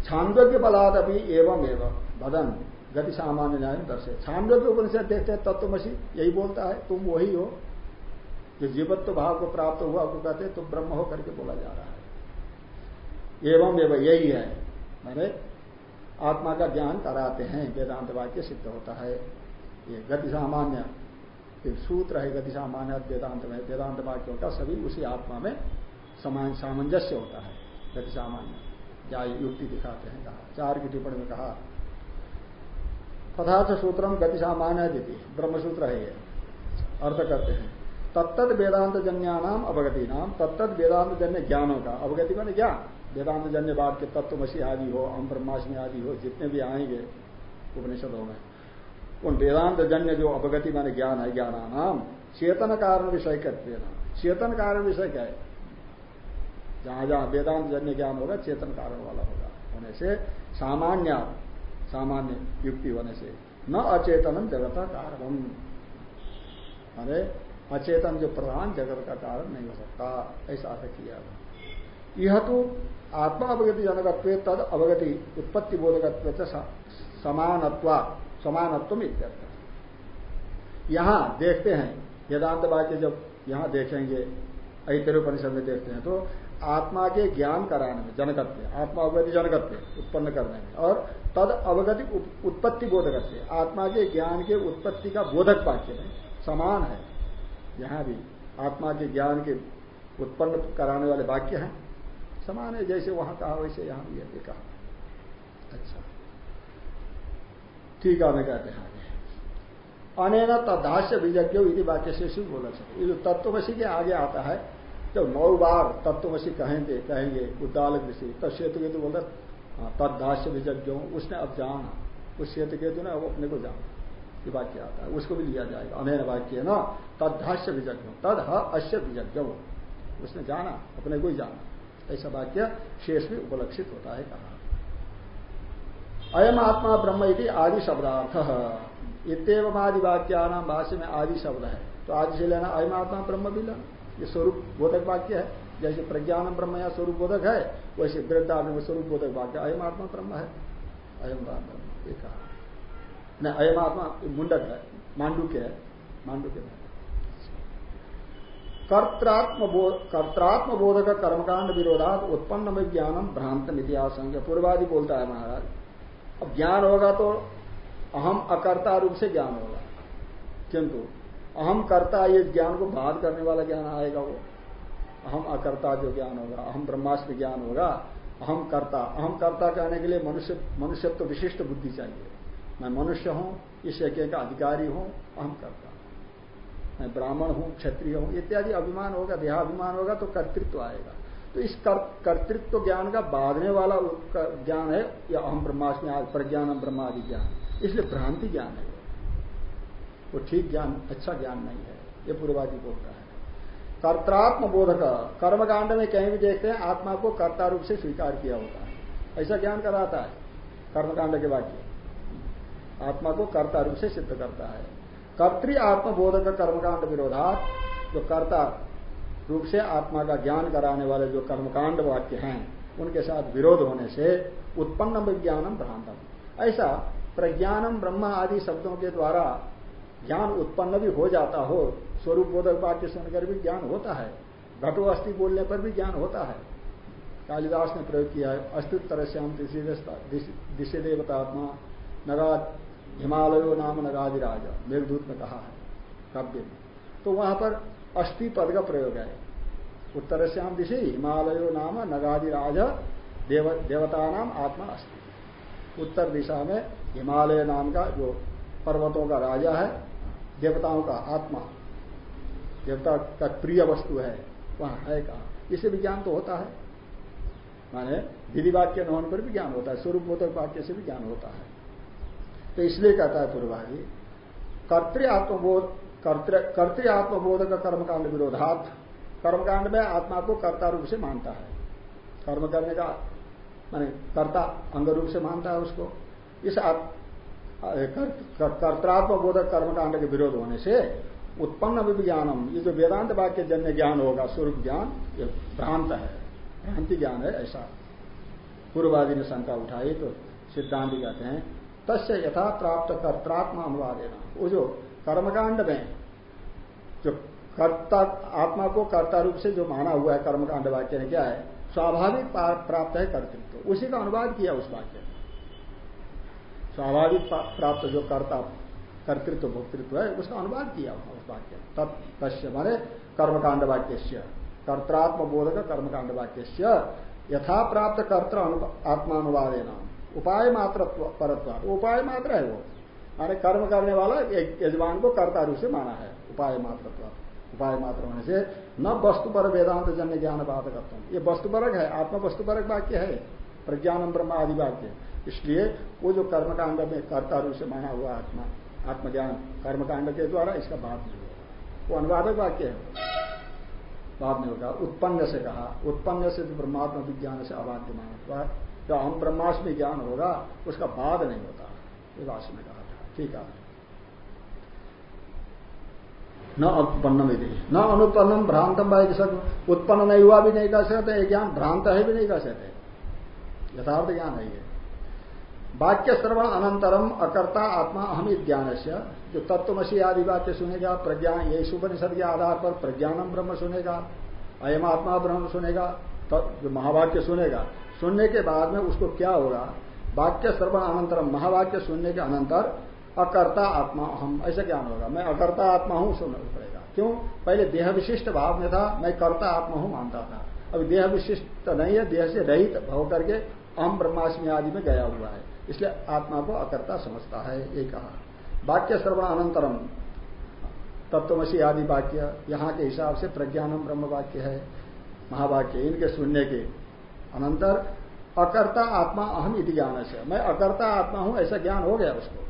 छांदोग्य बलाद अभी एवं एवं भदन गति सामान्य न्याय दर्शे। छांदोग्य उपनिषद देखते हैं, तत्वमसी, यही बोलता है, तुम वही हो। जो जीवत्व भाव को प्राप्त हुआ को कहते तुम ब्रह्म हो करके बोला जा रहा है। एवं एवं, यही है। मैंने, आत्मा का ज्ञान कराते हैं, वेदांत वाक्य सिद्ध होता है। ये गति सामान्य एक सूत्र है गति सामान्य, वेदांत में, वेदांत वाक्यों का सभी उसी आत्मा में समान सामंजस्य होता है। गति सामान्य। क्या युक्ति दिखाते हैं? कहा। चार की टिप्पणी में कहा, पदार्थ सूत्रम गति सामान्य दीदी ब्रह्मसूत्र है ये। अर्थ करते हैं। तत्त वेदांत जन्यानाम अवगति नाम तत्त वेदांत जन्य ज्ञानों का। अवगति मैंने ज्ञान। वेदांत जन्य बात के तत्वमसी आदि हो अम ब्रह्माष्टमी आदि हो, जितने भी आएँगे, उपनिषदों में, उन वेदांत जन्य जो अवगति माने ज्ञान है, ज्ञानानाम, चेतन कारण विषय कहते चेतन कारण विषय क्या है? जहाँ जहाँ वेदांत जन्य ज्ञान होगा, चेतन कारण वाला होगा। होने से सामान्य सामान्य युक्ति होने से न अचेतनम जगत का कारण अरे, अचेतन जो प्रधान जगत का कारण नहीं हो सकता, ऐसा अर्थ किया यह तो आत्मा अवगति जनकत्व तद अवगति, उत्पत्ति बोधकत्व समानत्वा समानत्व यहाँ देखते हैं, वेदांत वाक्य जब यहाँ देखेंगे परिषद में देखते हैं तो आत्मा के ज्ञान कराने में, जनकत्व आत्मा अवगति जनकत्व उत्पन्न करने में। और तद अवगति उत्पत्ति बोधकत्व, आत्मा के ज्ञान के उत्पत्ति का बोधक वाक्य में समान है। यहाँ भी आत्मा के ज्ञान के उत्पन्न कराने वाले वाक्य हैं। समान है, जैसे वहाँ कहा, वैसे यहाँ भी है कहा। अच्छा। ठीक है कहते हैं अनेन तद्धास्य विजज्ञ वाक्य से शुभ बोला सकते तत्वशी के आगे आता है जब नौ बार तत्वशी कहेंगे कहेंगे उद्दालक ऋषि तब श्वेत केतु बोलता हाँ, तद्धास्य विजज्ञ उसने अब जाना। उस श्वेत केतु ने अब अपने को जाना। ये वाक्य आता है उसको भी लिया जाएगा। अनैन वाक्य है ना न तद्धास्य विजज्ञ तद अश्य विजज्ञ उसने जाना अपने को ही जाना। ऐसा वाक्य शेष में उपलक्षित होता है कहा। अयम आत्मा ब्रह्म इति आदि शब्दार्थ। इतव आदि वाक्यानाम भाष्य में आदि शब्द है। तो आदि से लेना अयम आत्मा ब्रह्म भी लेना। ये स्वरूप बोधक वाक्य है। जैसे प्रज्ञान ब्रह्म या स्वरूप बोधक है, वैसे वृद्धा में स्वरूप बोधक वाक्य अयम आत्मा ब्रह्म है। अयम ब्रह्म, ये कहा। अयम आत्मा मुंडक है मांडुक्य है मांडुक्य में कर्त्रात्म बोधक कर्मकांड विरोधात उत्पन्न में ज्ञानम भ्रांत इतिहास पूर्वादि बोलता है महाराज, अब ज्ञान होगा तो अहम अकर्ता रूप से ज्ञान होगा। किंतु अहम कर्ता ये ज्ञान को बाध करने वाला ज्ञान आएगा वो। अहम अकर्ता जो ज्ञान होगा अहम ब्रह्मास्त्र ज्ञान होगा अहम कर्ता। अहम कर्ता कहने के लिए मनुष्य मनुष्यत्व तो विशिष्ट बुद्धि चाहिए। मैं मनुष्य हूँ इस यज्ञ का अधिकारी हूँ अहम कर्ता। मैं ब्राह्मण हूँ क्षत्रिय हूँ इत्यादि अभिमान होगा देहाभिमान होगा तो कर्तृत्व आएगा। तो इस कर, कर्तृत्व ज्ञान का बाधने वाला ज्ञान है या अहम ब्रह्मास्मि प्रज्ञान ब्रह्मादि ज्ञान। इसलिए भ्रांति ज्ञान है। वो ठीक ज्ञान अच्छा ज्ञान नहीं है। ये पूर्वादि बोलता है। कर्तात्म बोधक कर्मकांड में कहीं भी देखते हैं, आत्मा को कर्ता रूप से स्वीकार किया होता है। ऐसा ज्ञान कराता है, कर्मकांड के वाक्य। आत्मा को कर्ता रूप से सिद्ध करता है। कर्तृ आत्मबोधक कर्मकांड विरोधात, जो कर्ता रूप से आत्मा का ज्ञान कराने वाले जो कर्मकांड वाक्य हैं, उनके साथ विरोध होने से उत्पन्न विज्ञानम भ्रांतम। ऐसा प्रज्ञानम ब्रह्म आदि शब्दों के द्वारा ज्ञान उत्पन्न भी हो जाता हो स्वरूप बोधक वाक्य सुनकर भी ज्ञान होता है घटो अस्थि बोलने पर भी ज्ञान होता है। कालिदास ने प्रयोग किया है अस्तित्व तरस्याम दिशे देवतात्मा नगाद हिमालयो नाम नगादिराज मेघदूत में कहा है काव्य में। तो वहाँ पर अस्थि पद का प्रयोग है। उत्तर श्याम दिशे हिमालयो नाम नगादिराज देव, देवता नाम आत्मा अस्थि। उत्तर दिशा में हिमालय नाम का जो पर्वतों का राजा है देवताओं का आत्मा, देवता का प्रिय वस्तु है, वहाँ है कहा? इसे भी ज्ञान तो होता है। माने विधि वाक्य न होने पर भी ज्ञान होता है, स्वरूप बोधक वाक्य से भी ज्ञान होता है। तो इसलिए कहता है पूर्वाजी कर्तृ आत्मबोध कर्तृ आत्मबोध का कर्मकांड विरोधात। कर्मकांड में आत्मा को कर्ता रूप से मानता है। कर्म करने का, माने कर्ता अंग रूप से मानता है उसको। इस कर्तात्म बोधक कर्मकांड के विरोध होने से उत्पन्न विज्ञानम, ये जो वेदांत वाक्य जन्य ज्ञान होगा, स्वरूप ज्ञान, ये भ्रांत है, भ्रांति ज्ञान है ऐसा। पूर्वादि ने शंका उठाई तो सिद्धांत कहते हैं, तस्य यथा प्राप्त कर्तात्मा अनुवाद वो जो कर्मकांड में, जो कर्ता, आत्मा को कर्ता रूप से जो माना हुआ है कर्मकांड वाक्य ने क्या है, स्वाभाविक प्राप्त है कर्तृत्व। उसी का अनुवाद किया उस वाक्य में स्वाभाविक प्राप्त जो कर्ता कर्तृत्व, भोक्तृत्व है, उसका अनुवाद किया उस वाक्य तस्य माने कर्मकांड वाक्य कर्तात्म बोधक कर्मकांड वाक्य यथा प्राप्त कर्त आत्मानुवाद नाम उपाय मात्र परत्व। उपाय मात्र है वो। माने कर्म करने वाला यजमान को कर्ता रूप से माना है। उपाय मात्र उपाय मात्र होने से न वस्तु पर वेदांत जन्य ज्ञान हूँ ये वस्तुपरक है। आत्म वस्तुपरक वाक्य है। प्रज्ञानम ब्रह्म आदि वाक्य। इसलिए वो जो कर्मकांड में कर्ता रूप से माना हुआ आत्मा, आत्मज्ञान, कर्मकांड के द्वारा इसका बात नहीं होगा। वो अनुवादक वाक्य है। बात नहीं होगा। उत्पन्न से कहा। उत्पन्न से जो ब्रह्मात्म विज्ञान से अबाध्य माना जो हम ब्रह्माष्टमी ज्ञान होगा, उसका बाद नहीं होता। ये भाषण में कहा था। ठीक है। न उत्पन्न यदि न अनुत्पन्नम भ्रांतम भाई सक उत्पन्न नहीं हुआ भी नहीं कर सकते ज्ञान भ्रांत है भी नहीं कह सकते। यथार्थ ज्ञान है ये। वाक्य श्रवण अनंतरम अकर्ता आत्मा अहम ज्ञान से, जो तत्वमसी आदि वाक्य सुनेगा, प्रज्ञा ये सुपनिषद के आधार पर प्रज्ञानम ब्रह्म सुनेगा, अयम आत्मा ब्रह्म सुनेगा जो महावाक्य सुनेगा, सुनने के बाद में उसको क्या होगा? वाक्य श्रवण अनंतरम, महावाक्य सुनने के अनंतर अकर्ता आत्मा हम ऐसा ज्ञान होगा। मैं अकर्ता आत्मा हूँ, सुनना पड़ेगा। क्यों? पहले देह विशिष्ट भाव में था, मैं कर्ता आत्मा हूँ मानता था। अभी देह विशिष्ट नहीं है, देह से रहित भाव करके अहम ब्रह्माष्टमी आदि में गया हुआ है। इसलिए आत्मा को अकर्ता समझता है, ये कहा। वाक्य श्रवण अनंतरम तत्वमसी आदि वाक्य, यहाँ के हिसाब से प्रज्ञानम ब्रह्म वाक्य है, महावाक्य, इनके सुनने के। अनंतर, अकर्ता आत्मा अहम इति ज्ञान से मैं अकर्ता आत्मा हूँ, ऐसा ज्ञान हो गया उसको,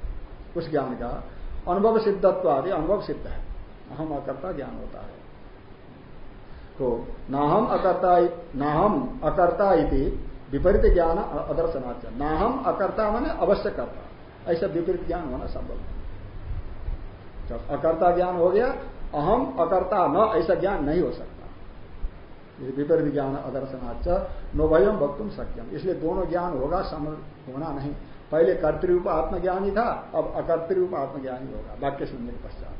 उस ज्ञान का। अनुभव सिद्धत्व आदि अनुभव सिद्ध है। अहम अकर्ता ज्ञान होता है। तो नाहम अकर्ता नाहम अकर्ता इति विपरीत ज्ञान अदर्शनाच नाहम अकर्ता मैंने अवश्य करता। ऐसा विपरीत ज्ञान होना संभव नहीं जब अकर्ता ज्ञान हो गया, अहम अकर्ता न, ऐसा ज्ञान नहीं हो सकता। विपरीत ज्ञान अदर्शनाच नोभयम भक्तुम सक्यम इसलिए दोनों ज्ञान होगा समझ होना नहीं। पहले कर्तरूप आत्मज्ञानी था, अब अकर्तरूप आत्मज्ञानी होगा। वाक्य सुनने के पश्चात।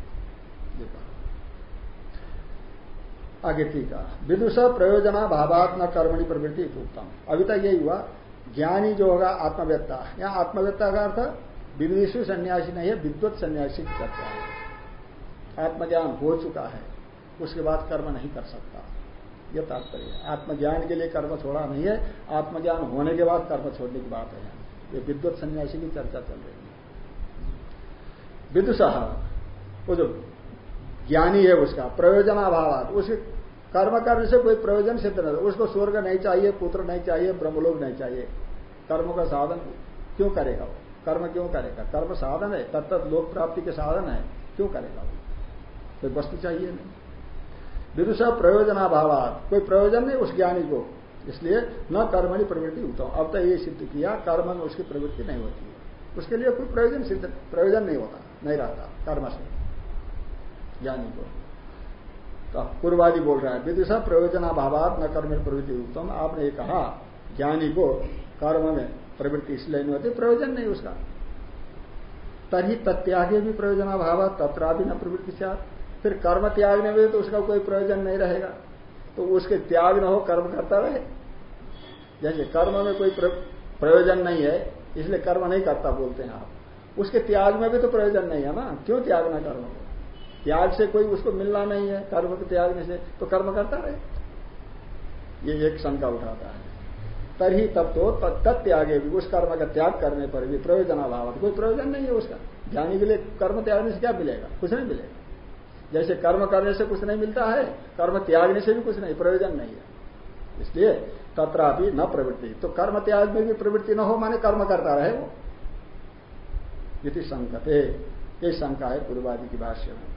आगे है विदुष प्रयोजना भावात न कर्मणि प्रवृत्ति उत्तम अभी तक यही हुआ ज्ञानी जो होगा आत्मवेत्ता यहाँ आत्मवेत्ता का अर्थ विविधु सन्यासी नहीं है, विद्वत सन्यासी की चर्चा है। आत्मज्ञान हो चुका है, उसके बाद कर्म नहीं कर सकता। यह तात्पर्य आत्मज्ञान के लिए कर्म छोड़ा नहीं है, आत्मज्ञान होने के बाद कर्म छोड़ने की बात है। ये विद्वत सन्यासी की चर्चा चल रही है। विदुषा, वो जो ज्ञानी है उसका प्रयोजनाभाव उसके कर्म करने से कोई प्रयोजन सिद्ध नहीं उसको स्वर्ग नहीं चाहिए, पुत्र नहीं चाहिए, ब्रह्मलोक नहीं चाहिए। कर्म का साधन क्यों करेगा वो? कर्म क्यों करेगा? कर्म साधन है तत्त लोक प्राप्ति के साधन है। क्यों करेगा वो? कोई वस्तु चाहिए नहीं। विदुषा प्रयोजनाभाव कोई प्रयोजन नहीं उस ज्ञानी को। इसलिए न कर्म कर्मणि प्रवृत्ति होता अब तक ये सिद्ध किया, कर्म में उसकी प्रवृत्ति नहीं होती है। उसके लिए कोई प्रयोजन सिद्ध, प्रयोजन नहीं होता, नहीं रहता, कर्म से। ज्ञानी को। तो पूर्वादि बोल रहा है, विदुषा प्रयोजनाभावात न कर्म में प्रवृत्ति उत्तम आपने ये कहा, ज्ञानी को कर्म में प्रवृत्ति इसलिए नहीं होती, प्रयोजन नहीं उसका। तभी तत्यागे भी प्रयोजनाभाव तत्रा भी न प्रवृत्ति से फिर कर्म त्यागने में तो उसका कोई प्रयोजन नहीं रहेगा। तो उसके त्याग न हो, कर्म करता रहे। जैसे कर्म में कोई प्रयोजन नहीं है, इसलिए कर्म नहीं करता बोलते हैं आप। उसके त्याग में भी तो प्रयोजन नहीं है ना। क्यों त्यागना कर्म को त्याग से कोई उसको मिलना नहीं है, कर्म के त्यागने से तो कर्म करता रहे। ये एक शंका उठाता है। तभी तब तो तत्यागे भी उस कर्म का त्याग करने पर भी प्रयोजन अभाव, कोई प्रयोजन नहीं है उसका। ज्ञानी के लिए कर्म त्यागने से क्या मिलेगा? कुछ नहीं मिलेगा। जैसे कर्म करने से कुछ नहीं मिलता है, कर्म त्यागने से भी कुछ नहीं, प्रयोजन नहीं है। इसलिए तत्रापि न प्रवृत्ति। तो कर्म त्याग में भी प्रवृत्ति न हो, माने कर्म करता रहे वो। यदि संकते। ये शंका है पूर्वादि की भाष्य में।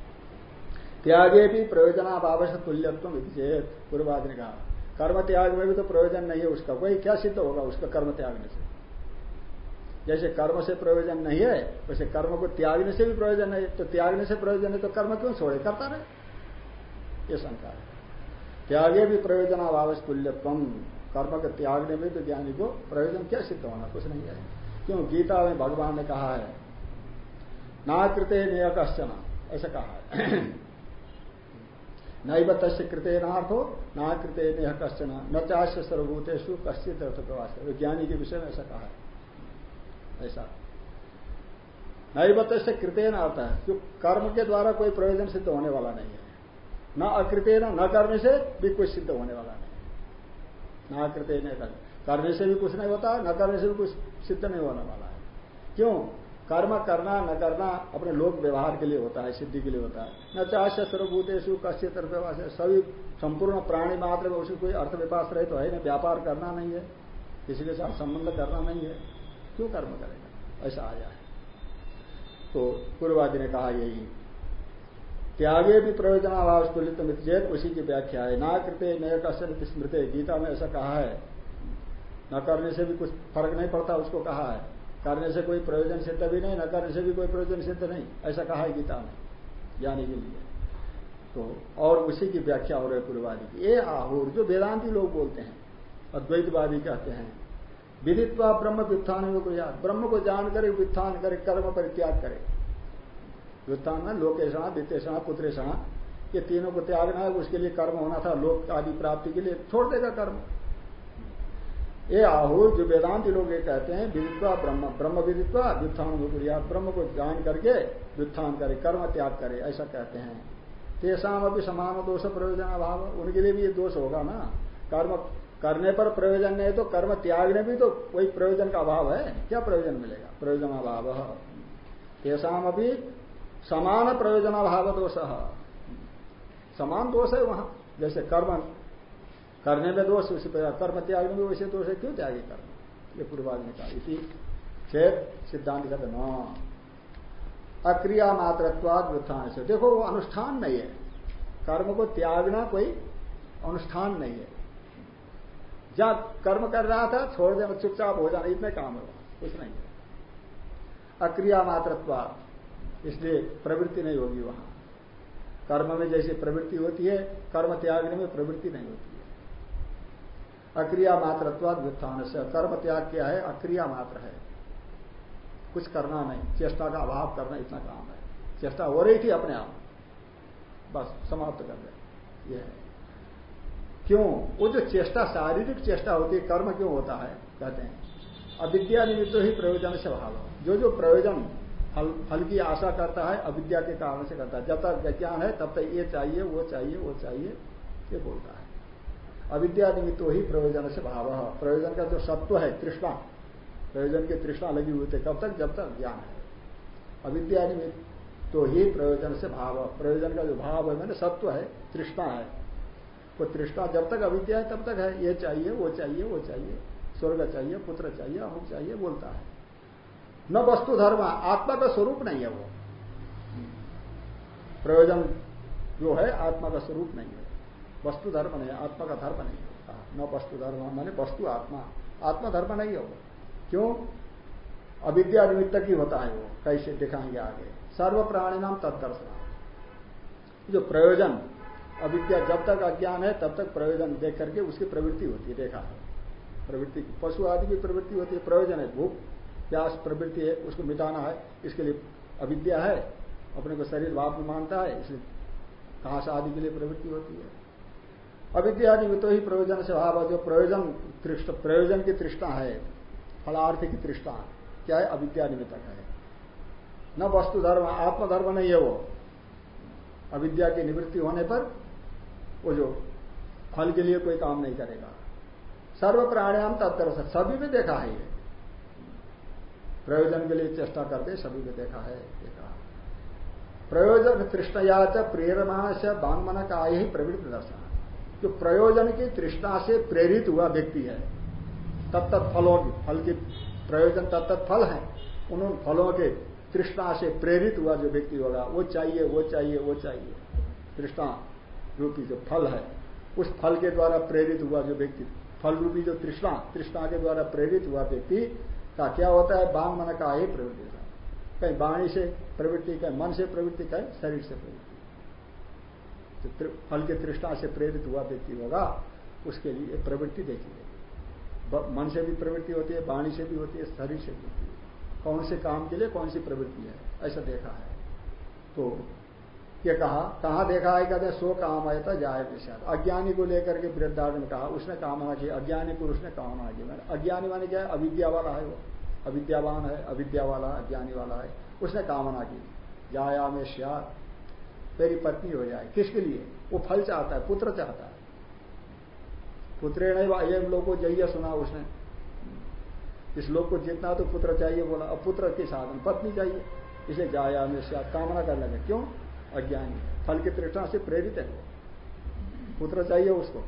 त्यागे भी प्रयोजनाभाव से तुल्यत्व चेत पूर्वादि ने कहा कर्म त्याग में भी तो प्रयोजन नहीं है, उसका कोई क्या सिद्ध होगा, उसका कर्म त्यागने से? जैसे कर्म से प्रयोजन नहीं है, वैसे कर्म को त्यागने से भी प्रयोजन नहीं तो त्यागने से प्रयोजन है तो कर्म क्यों छोड़े? करता रहे। ये शंका है। त्यागे भी प्रयोजन अभाव तुल्यत्व कर्म के त्यागने में तो ज्ञानी को प्रयोजन क्या सिद्ध होना? कुछ नहीं है। क्यों? गीता में भगवान ने कहा है, नाकृते नियकश्चन ऐसा कहा है। नैव तस्य कृते नार्थो ना कृते नेह कश्चन, न चाश्य सर्वभूतेषु कश्चित अर्थ प्रवास ज्ञानी के विषय में ऐसा कहा है। ऐसा। नैवत से कृतेन आता है जो कर्म के द्वारा कोई प्रयोजन सिद्ध होने वाला नहीं है। न अकृत्य न करने से भी कुछ सिद्ध होने वाला नहीं न अकृत्य न करने से भी कुछ नहीं होता, न करने से भी कुछ सिद्ध नहीं होने वाला है। क्यों? कर्म करना, न करना अपने लोक व्यवहार के लिए होता है, सिद्धि के लिए होता है। न चाहे सर्वभूतेशु कश्य व्यवहार सभी संपूर्ण प्राणी मात्र में उसकी कोई अर्थ विपास रहे तो है ना व्यापार करना नहीं है, किसी के साथ संबंध करना नहीं है। क्यों कर्म करेगा? ऐसा आया है। तो पूर्वादि ने कहा यही, त्यागे भी प्रयोजनाभाव तुलित चेत उसी की व्याख्या है। ना कृत्य नय कश्य स्मृत गीता में ऐसा कहा है, न करने से भी कुछ फ़र्क नहीं पड़ता, उसको कहा है। करने से कोई प्रयोजन सिद्ध भी नहीं, न करने से भी कोई प्रयोजन सिद्ध नहीं। ऐसा कहा है गीता में, ज्ञानी के लिए। तो और उसी की व्याख्या हो रही है पूर्वादि की। ये आहुर, जो वेदांति लोग बोलते हैं, अद्वैतवादी कहते हैं, विदित्वा ब्रह्म व्युत्थान में कोई ब्रह्म को जान करे, व्युत्थान करे, कर्म परित्याग करे। व्युत्थान में लोकेशणा, वित्तेषणा, पुत्रेषणा, ये तीनों को त्यागना है उसके लिए कर्म होना था, लोक आदि प्राप्ति के लिए। छोड़ देगा कर्म। ये आहु, जो वेदांति लोग ये कहते हैं, विदित्वा ब्रह्म ब्रह्म विदित्वा व्युत्थान हो ब्रह्म को जान करके व्युत्थान करे, कर्म त्याग करे, ऐसा कहते हैं। तेसाम अभी समान दोष प्रयोजन अभाव उनके लिए भी ये दोष होगा ना। कर्म करने पर प्रयोजन नहीं तो कर्म त्यागने भी तो कोई प्रयोजन का अभाव है। क्या प्रयोजन मिलेगा? प्रयोजन अभाव तेषाम अभी समान प्रयोजन अभाव दोष। समान दोष है वहाँ, जैसे कर्म करने में दोष, उसी पर कर्म त्याग में वैसे दोष है, क्यों त्यागे कर्म? ये पूर्वाज ने कहा। इसी चेत सिद्धांत कहते न अक्रिया मात्रत्वाद व्युत्थान से। देखो, वो अनुष्ठान नहीं है। कर्म को त्यागना कोई अनुष्ठान नहीं है। जहाँ कर्म कर रहा था, छोड़ देना चुपचाप हो जाना, इतने काम है। कुछ नहीं है। अक्रिया मात्रत्वाद। इसलिए प्रवृत्ति नहीं होगी वहाँ। कर्म में जैसी प्रवृत्ति होती है, कर्म त्यागने में प्रवृत्ति नहीं होती। अक्रिया मात्रत्वाद व्युत्थान से। कर्म त्याग क्या है, अक्रिया मात्र है। कुछ करना नहीं, चेष्टा का अभाव करना इतना काम है। चेष्टा हो रही थी अपने आप। बस, समाप्त कर दे। यह है। क्यों? वो जो चेष्टा, शारीरिक चेष्टा होती है, कर्म क्यों होता है? कहते हैं। अविद्या निमित्त ही प्रयोजन से भाव। जो जो प्रयोजन फल फल की आशा करता है, अविद्या के कारण से करता है। जब तक विज्ञान है, तब तक ये चाहिए, वो चाहिए वो चाहिए, ये बोलता है। अविद्या निमित्त ही प्रयोजन से भाव प्रयोजन का जो सत्व है, तृष्णा, प्रयोजन की तृष्णा लगी हुई थे कब तक जब तक ज्ञान है। अविद्या निमित्त तो ही प्रयोजन से भाव प्रयोजन का जो भाव है, मैंने सत्व है, तृष्णा है। वो तृष्णा जब तक अविद्या है, तब तक है। ये चाहिए, वो चाहिए वो चाहिए, स्वर्ग चाहिए, पुत्र चाहिए अमुक चाहिए, बोलता है। न वस्तु धर्म, आत्मा का स्वरूप नहीं है वो। प्रयोजन जो है, आत्मा का स्वरूप नहीं है। वस्तु धर्म नहीं, आत्मा का धर्म नहीं है न वस्तु धर्म, माने वस्तु आत्मा। आत्मा धर्म नहीं है वो क्यों? अविद्या निमित्त की होता है वो, कैसे दिखाएँगे आगे? सर्व प्राणी नाम तत्दर्शन। जो प्रयोजन, अविद्या जब तक अज्ञान है, तब तक प्रयोजन देख करके उसकी प्रवृत्ति होती है, देखा है। प्रवृत्ति, पशु आदि की प्रवृत्ति होती है, प्रयोजन है, भूख, प्यास, प्रवृत्ति है, उसको मिटाना है, इसके लिए अविद्या है, अपने को शरीर भाव मानता है, इसलिए घास आदि के लिए प्रवृत्ति होती है। अविद्या आदि तो ही प्रयोजन से भाव, जो प्रयोजन प्रयोजन की तृष्णा है, फलार्थ की तृष्णा, क्या है? अविद्या है। न वस्तु धर्म, आत्मधर्म नहीं है वो। अविद्या की निवृत्ति होने पर वो जो फल के लिए कोई काम नहीं करेगा। सर्व प्राणायाम तत्व सभी में देखा है ये। प्रयोजन के लिए चेष्टा करते सभी में देखा है, देखा। प्रयोजन तृष्णया च प्रेरणा से बांगमन का ही प्रवृत्ति दर्शन जो प्रयोजन की तृष्णा से प्रेरित हुआ व्यक्ति है तत्त फलों की, फल की प्रयोजन तत्त फल है, उन फलों के तृष्णा से प्रेरित हुआ जो व्यक्ति होगा, वो चाहिए वो चाहिए वो चाहिए। तृष्णा रूपी जो फल है, उस फल के द्वारा प्रेरित हुआ जो व्यक्ति, फल रूपी जो तृष्णा तृष्णा के द्वारा प्रेरित हुआ व्यक्ति, का क्या होता है? बांग मन का ही प्रवृत्ति कहीं वाणी से प्रवृत्ति, कहीं मन से प्रवृत्ति, कहीं शरीर से प्रवृत्ति। फल के तृष्णा से प्रेरित हुआ व्यक्ति होगा, उसके लिए प्रवृत्ति देखिए मन से भी प्रवृत्ति होती है, वाणी से भी होती है, शरीर से भी होती है। कौन से काम के लिए कौन सी प्रवृत्ति है? ऐसा देखा है। तो ये कहा कहा देखा है? कहते सो काम आया था जाए विषय। अज्ञानी को लेकर के वृद्धार्थ में कहा, उसने कामना की, अज्ञानी पुरुष ने कामना की। मैंने, अज्ञानी माने क्या है? अविद्या वाला है वो। अविद्यावान है, अविद्या वाला, अज्ञानी वाला है। उसने कामना की, जाया में श्यार मेरी पत्नी हो जाए। किसके लिए? वो फल चाहता है, पुत्र चाहता है। पुत्रे नहीं लोग को जइया सुना उसने। इस लोग को जितना तो पुत्र चाहिए बोला, अब पुत्र के साधन पत्नी चाहिए। इसे जाया में कामना करने लगे। क्यों? अज्ञानी। फल की तृष्णा से प्रेरित है पुत्र चाहिए उसको।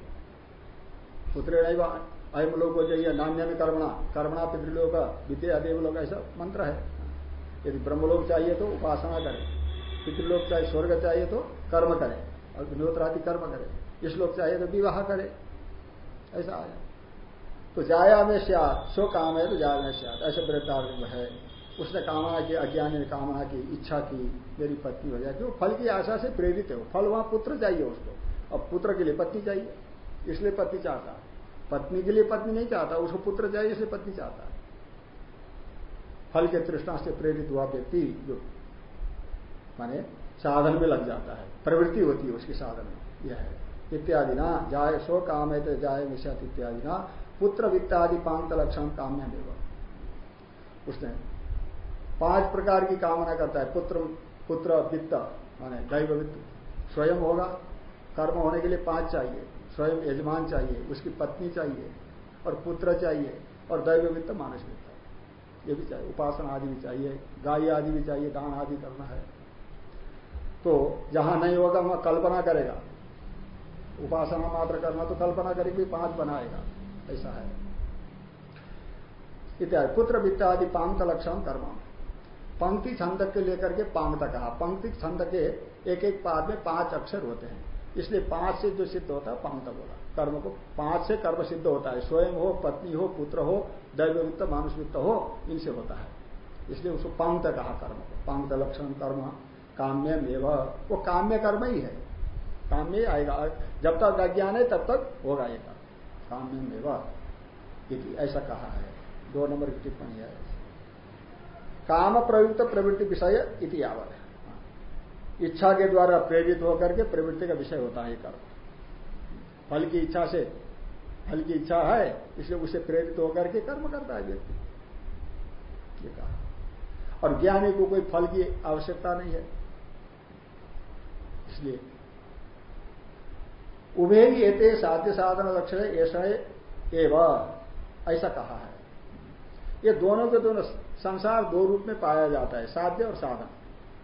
पुत्र नहीं अयम लोग को चाहिए नान्य में कर्मणा। कर्मणा पितृलोक विद्या देव लोग ऐसा मंत्र है। यदि ब्रह्मलोक चाहिए तो उपासना करे। पितृलोक चाहिए स्वर्ग चाहिए तो कर्म करे अग्निहोत्रादि कर्म करे। इस लोग चाहिए तो विवाह करे। ऐसा आया। तो जाया में सियात, सो काम है तो जाया में सियात। ऐसे वृद्धार्थ है। उसने कामना की, अज्ञानी ने कामना की, इच्छा की, मेरी पत्नी हो जाए। क्यों? फल की आशा से प्रेरित है फल वहाँ पुत्र चाहिए उसको। अब पुत्र के लिए पत्नी चाहिए। इसलिए पत्नी चाहता। पत्नी के लिए पत्नी नहीं चाहता। उसको पुत्र चाहिए, इसलिए पत्नी चाहता। फल के तृष्णा से प्रेरित हुआ व्यक्ति जो माने साधन में लग जाता है, प्रवृत्ति होती है उसकी साधन में, यह है। इत्यादि ना जाए सो काम है तो जाए विषय इत्यादि ना, पुत्र वित्तादि पाँच लक्षण काम्य देव। उसने पाँच प्रकार की कामना करता है, पुत्र पुत्र वित्त, माने दैव वित्त। स्वयं होगा, कर्म होने के लिए पाँच चाहिए, स्वयं यजमान चाहिए, उसकी पत्नी चाहिए, और पुत्र चाहिए, और दैव वित्त मानस वित्त। ये भी चाहिए, उपासना आदि भी चाहिए, गाय आदि भी चाहिए, दान आदि करना है। तो जहाँ नहीं होगा वहाँ कल्पना करेगा। उपासना मात्र करना तो कल्पना करेगी पाँच बनाएगा। ऐसा है। इत्यादि। पुत्र वित्त आदि पांग लक्षण कर्म। पंक्ति छंद के लेकर के पांग तक कहा पंक्ति छंद के एक एक पाद में पाँच अक्षर होते हैं। इसलिए पाँच से जो सिद्ध होता है पांग तक बोला। कर्म को पाँच से कर्म सिद्ध होता है। स्वयं हो, पत्नी हो, पुत्र हो दैव वित्त हो, इनसे होता है। इसलिए उसको पंक्त कहा कर्म को। पंक्त लक्षण कर्म। काम्य वो काम्य कर्म ही है। काम्य ही आएगा। जब तक अज्ञान है, तब तक होगा ये कर्म काम्य ऐसा कहा है। दो नंबर की टिप्पणी है। काम प्रयुक्त प्रवृत्ति विषय इति आवत इच्छा के द्वारा प्रेरित होकर के प्रवृत्ति का विषय होता है कर्म। फल की इच्छा से, फल की इच्छा है, इसलिए उसे प्रेरित होकर के कर्म करता है व्यक्ति। ये कहा। और ज्ञानी को कोई फल की आवश्यकता नहीं है। इसलिए। उभे ही एते साध्य साधन लक्षण ऐसा एवं, ऐसा कहा है। ये दोनों के दोनों संसार दो रूप में पाया जाता है, साध्य और साधन।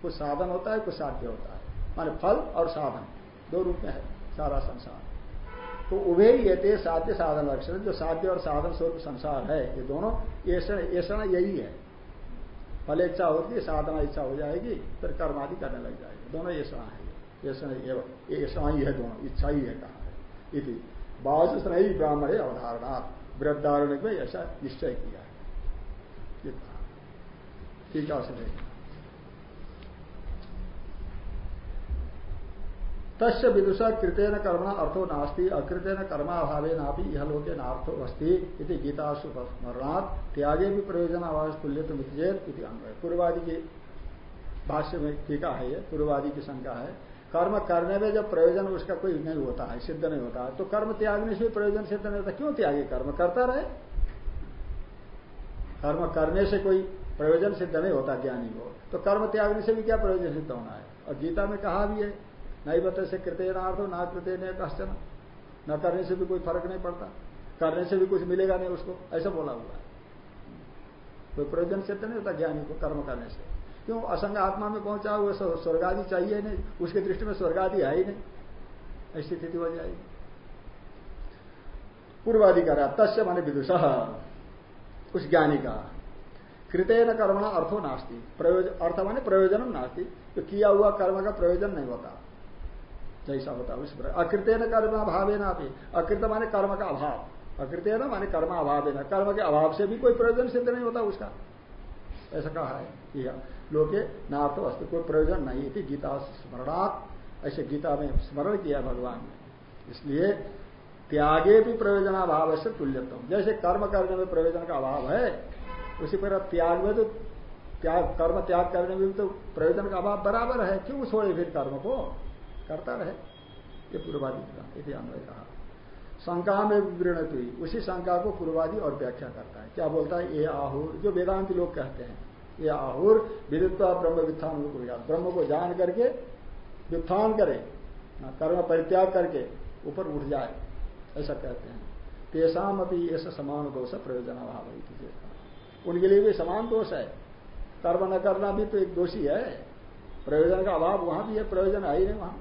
कुछ साधन होता है, कुछ साध्य होता है। माने फल और साधन, दो रूप में है, सारा संसार। तो उभे ये साध्य साधन लक्षण जो साध्य और साधन स्वरूप संसार है। ये दोनों, ऐसा यही है। फल इच्छा होती है, साधना इच्छा हो जाएगी, फिर कर्म आदि करने लग जाएगी। दोनों ऐसा है। ऐसा ही है दोनों इच्छा ही है कहा है। इति। बाजुष्ण ही ब्राह्मण अवधारणा वृद्धारण में ऐसा निश्चय किया है। ठीक है तस्य विदुषा कृतेन कर्मणा अर्थो नास्ती, अकृतेन कर्माभावे नापी यह लोके नार्थो अस्ति इति गीता स्मरणात्। त्यागे भी प्रयोजन आवाज़ तुल्य तो अन्वय। पूर्वादि की भाष्य में टीका है ये पूर्वादि की शंका है। कर्म करने में जब प्रयोजन उसका कोई नहीं होता है, सिद्ध नहीं होता है तो कर्म त्यागने से प्रयोजन सिद्ध नहीं होता। क्यों त्यागे? कर्म करता रहे। कर्म करने से कोई प्रयोजन सिद्ध नहीं होता ज्ञानी को। तो कर्म त्यागने से भी क्या प्रयोजन सिद्ध होना है? और गीता में कहा भी है नहीं बता से कृतनार्थ हो ना कृतन कश्चन। न करने से भी कोई फ़र्क नहीं पड़ता। करने से भी कुछ मिलेगा नहीं उसको। ऐसा बोला हुआ है। कोई प्रयोजन सिद्ध नहीं होता ज्ञानी को कर्म करने से। क्यों? असंग आत्मा में पहुँचा हुआ स्वर्ग आदि चाहिए नहीं। उसके दृष्टि में स्वर्ग आदि है ही नहीं। ऐसी स्थिति हो जाएगी। पूर्वादि करा तस्य माने विदुषा। उस ज्ञानी का। कृतेन कर्मणा अर्थो नास्ती। प्रयोजन अर्थ माने प्रयोजन नास्ती। तो किया हुआ कर्म का प्रयोजन नहीं होता। जैसा होता उस प्रकार। अकृतेन कर्म अभाव ना भी अकृत माने कर्म का अभाव। अकृतेन माने कर्म अभाव ना कर्म के अभाव से भी कोई प्रयोजन सिद्ध नहीं होता उसका। ऐसा कहा है। लोके नार्थ अस्त, कोई प्रयोजन नहीं थी। गीता स्मरणात्, ऐसे गीता में स्मरण किया भगवान ने। इसलिए त्यागे भी प्रयोजन प्रयोजनाभाव से तुल्यतम जैसे कर्म करने में प्रयोजन का अभाव है, उसी प्रकार त्याग में तो त्याग, कर्म त्याग करने में भी तो प्रयोजन का अभाव बराबर है। क्यों छोड़े फिर कर्म को? करता रहे। ये पूर्वादि का अन्वय। कहा शंका में विवृणत। हुई उसी शंका को पूर्वादि और व्याख्या करता है। क्या बोलता है? ये आहुर, जो वेदांत लोग कहते हैं। ये आहुर विदित्वा ब्रह्म वित्थान ब्रह्म को जान करके, व्युत्थान करे कर्म परित्याग करके ऊपर उठ जाए, ऐसा कहते हैं। तेसाम अपनी ऐसा समान दोष प्रयोजन अभाव उनके लिए भी समान दोष है। कर्म न करना भी तो एक दोषी है। प्रयोजन का अभाव वहाँ भी है, प्रयोजन ही नहीं वहाँ।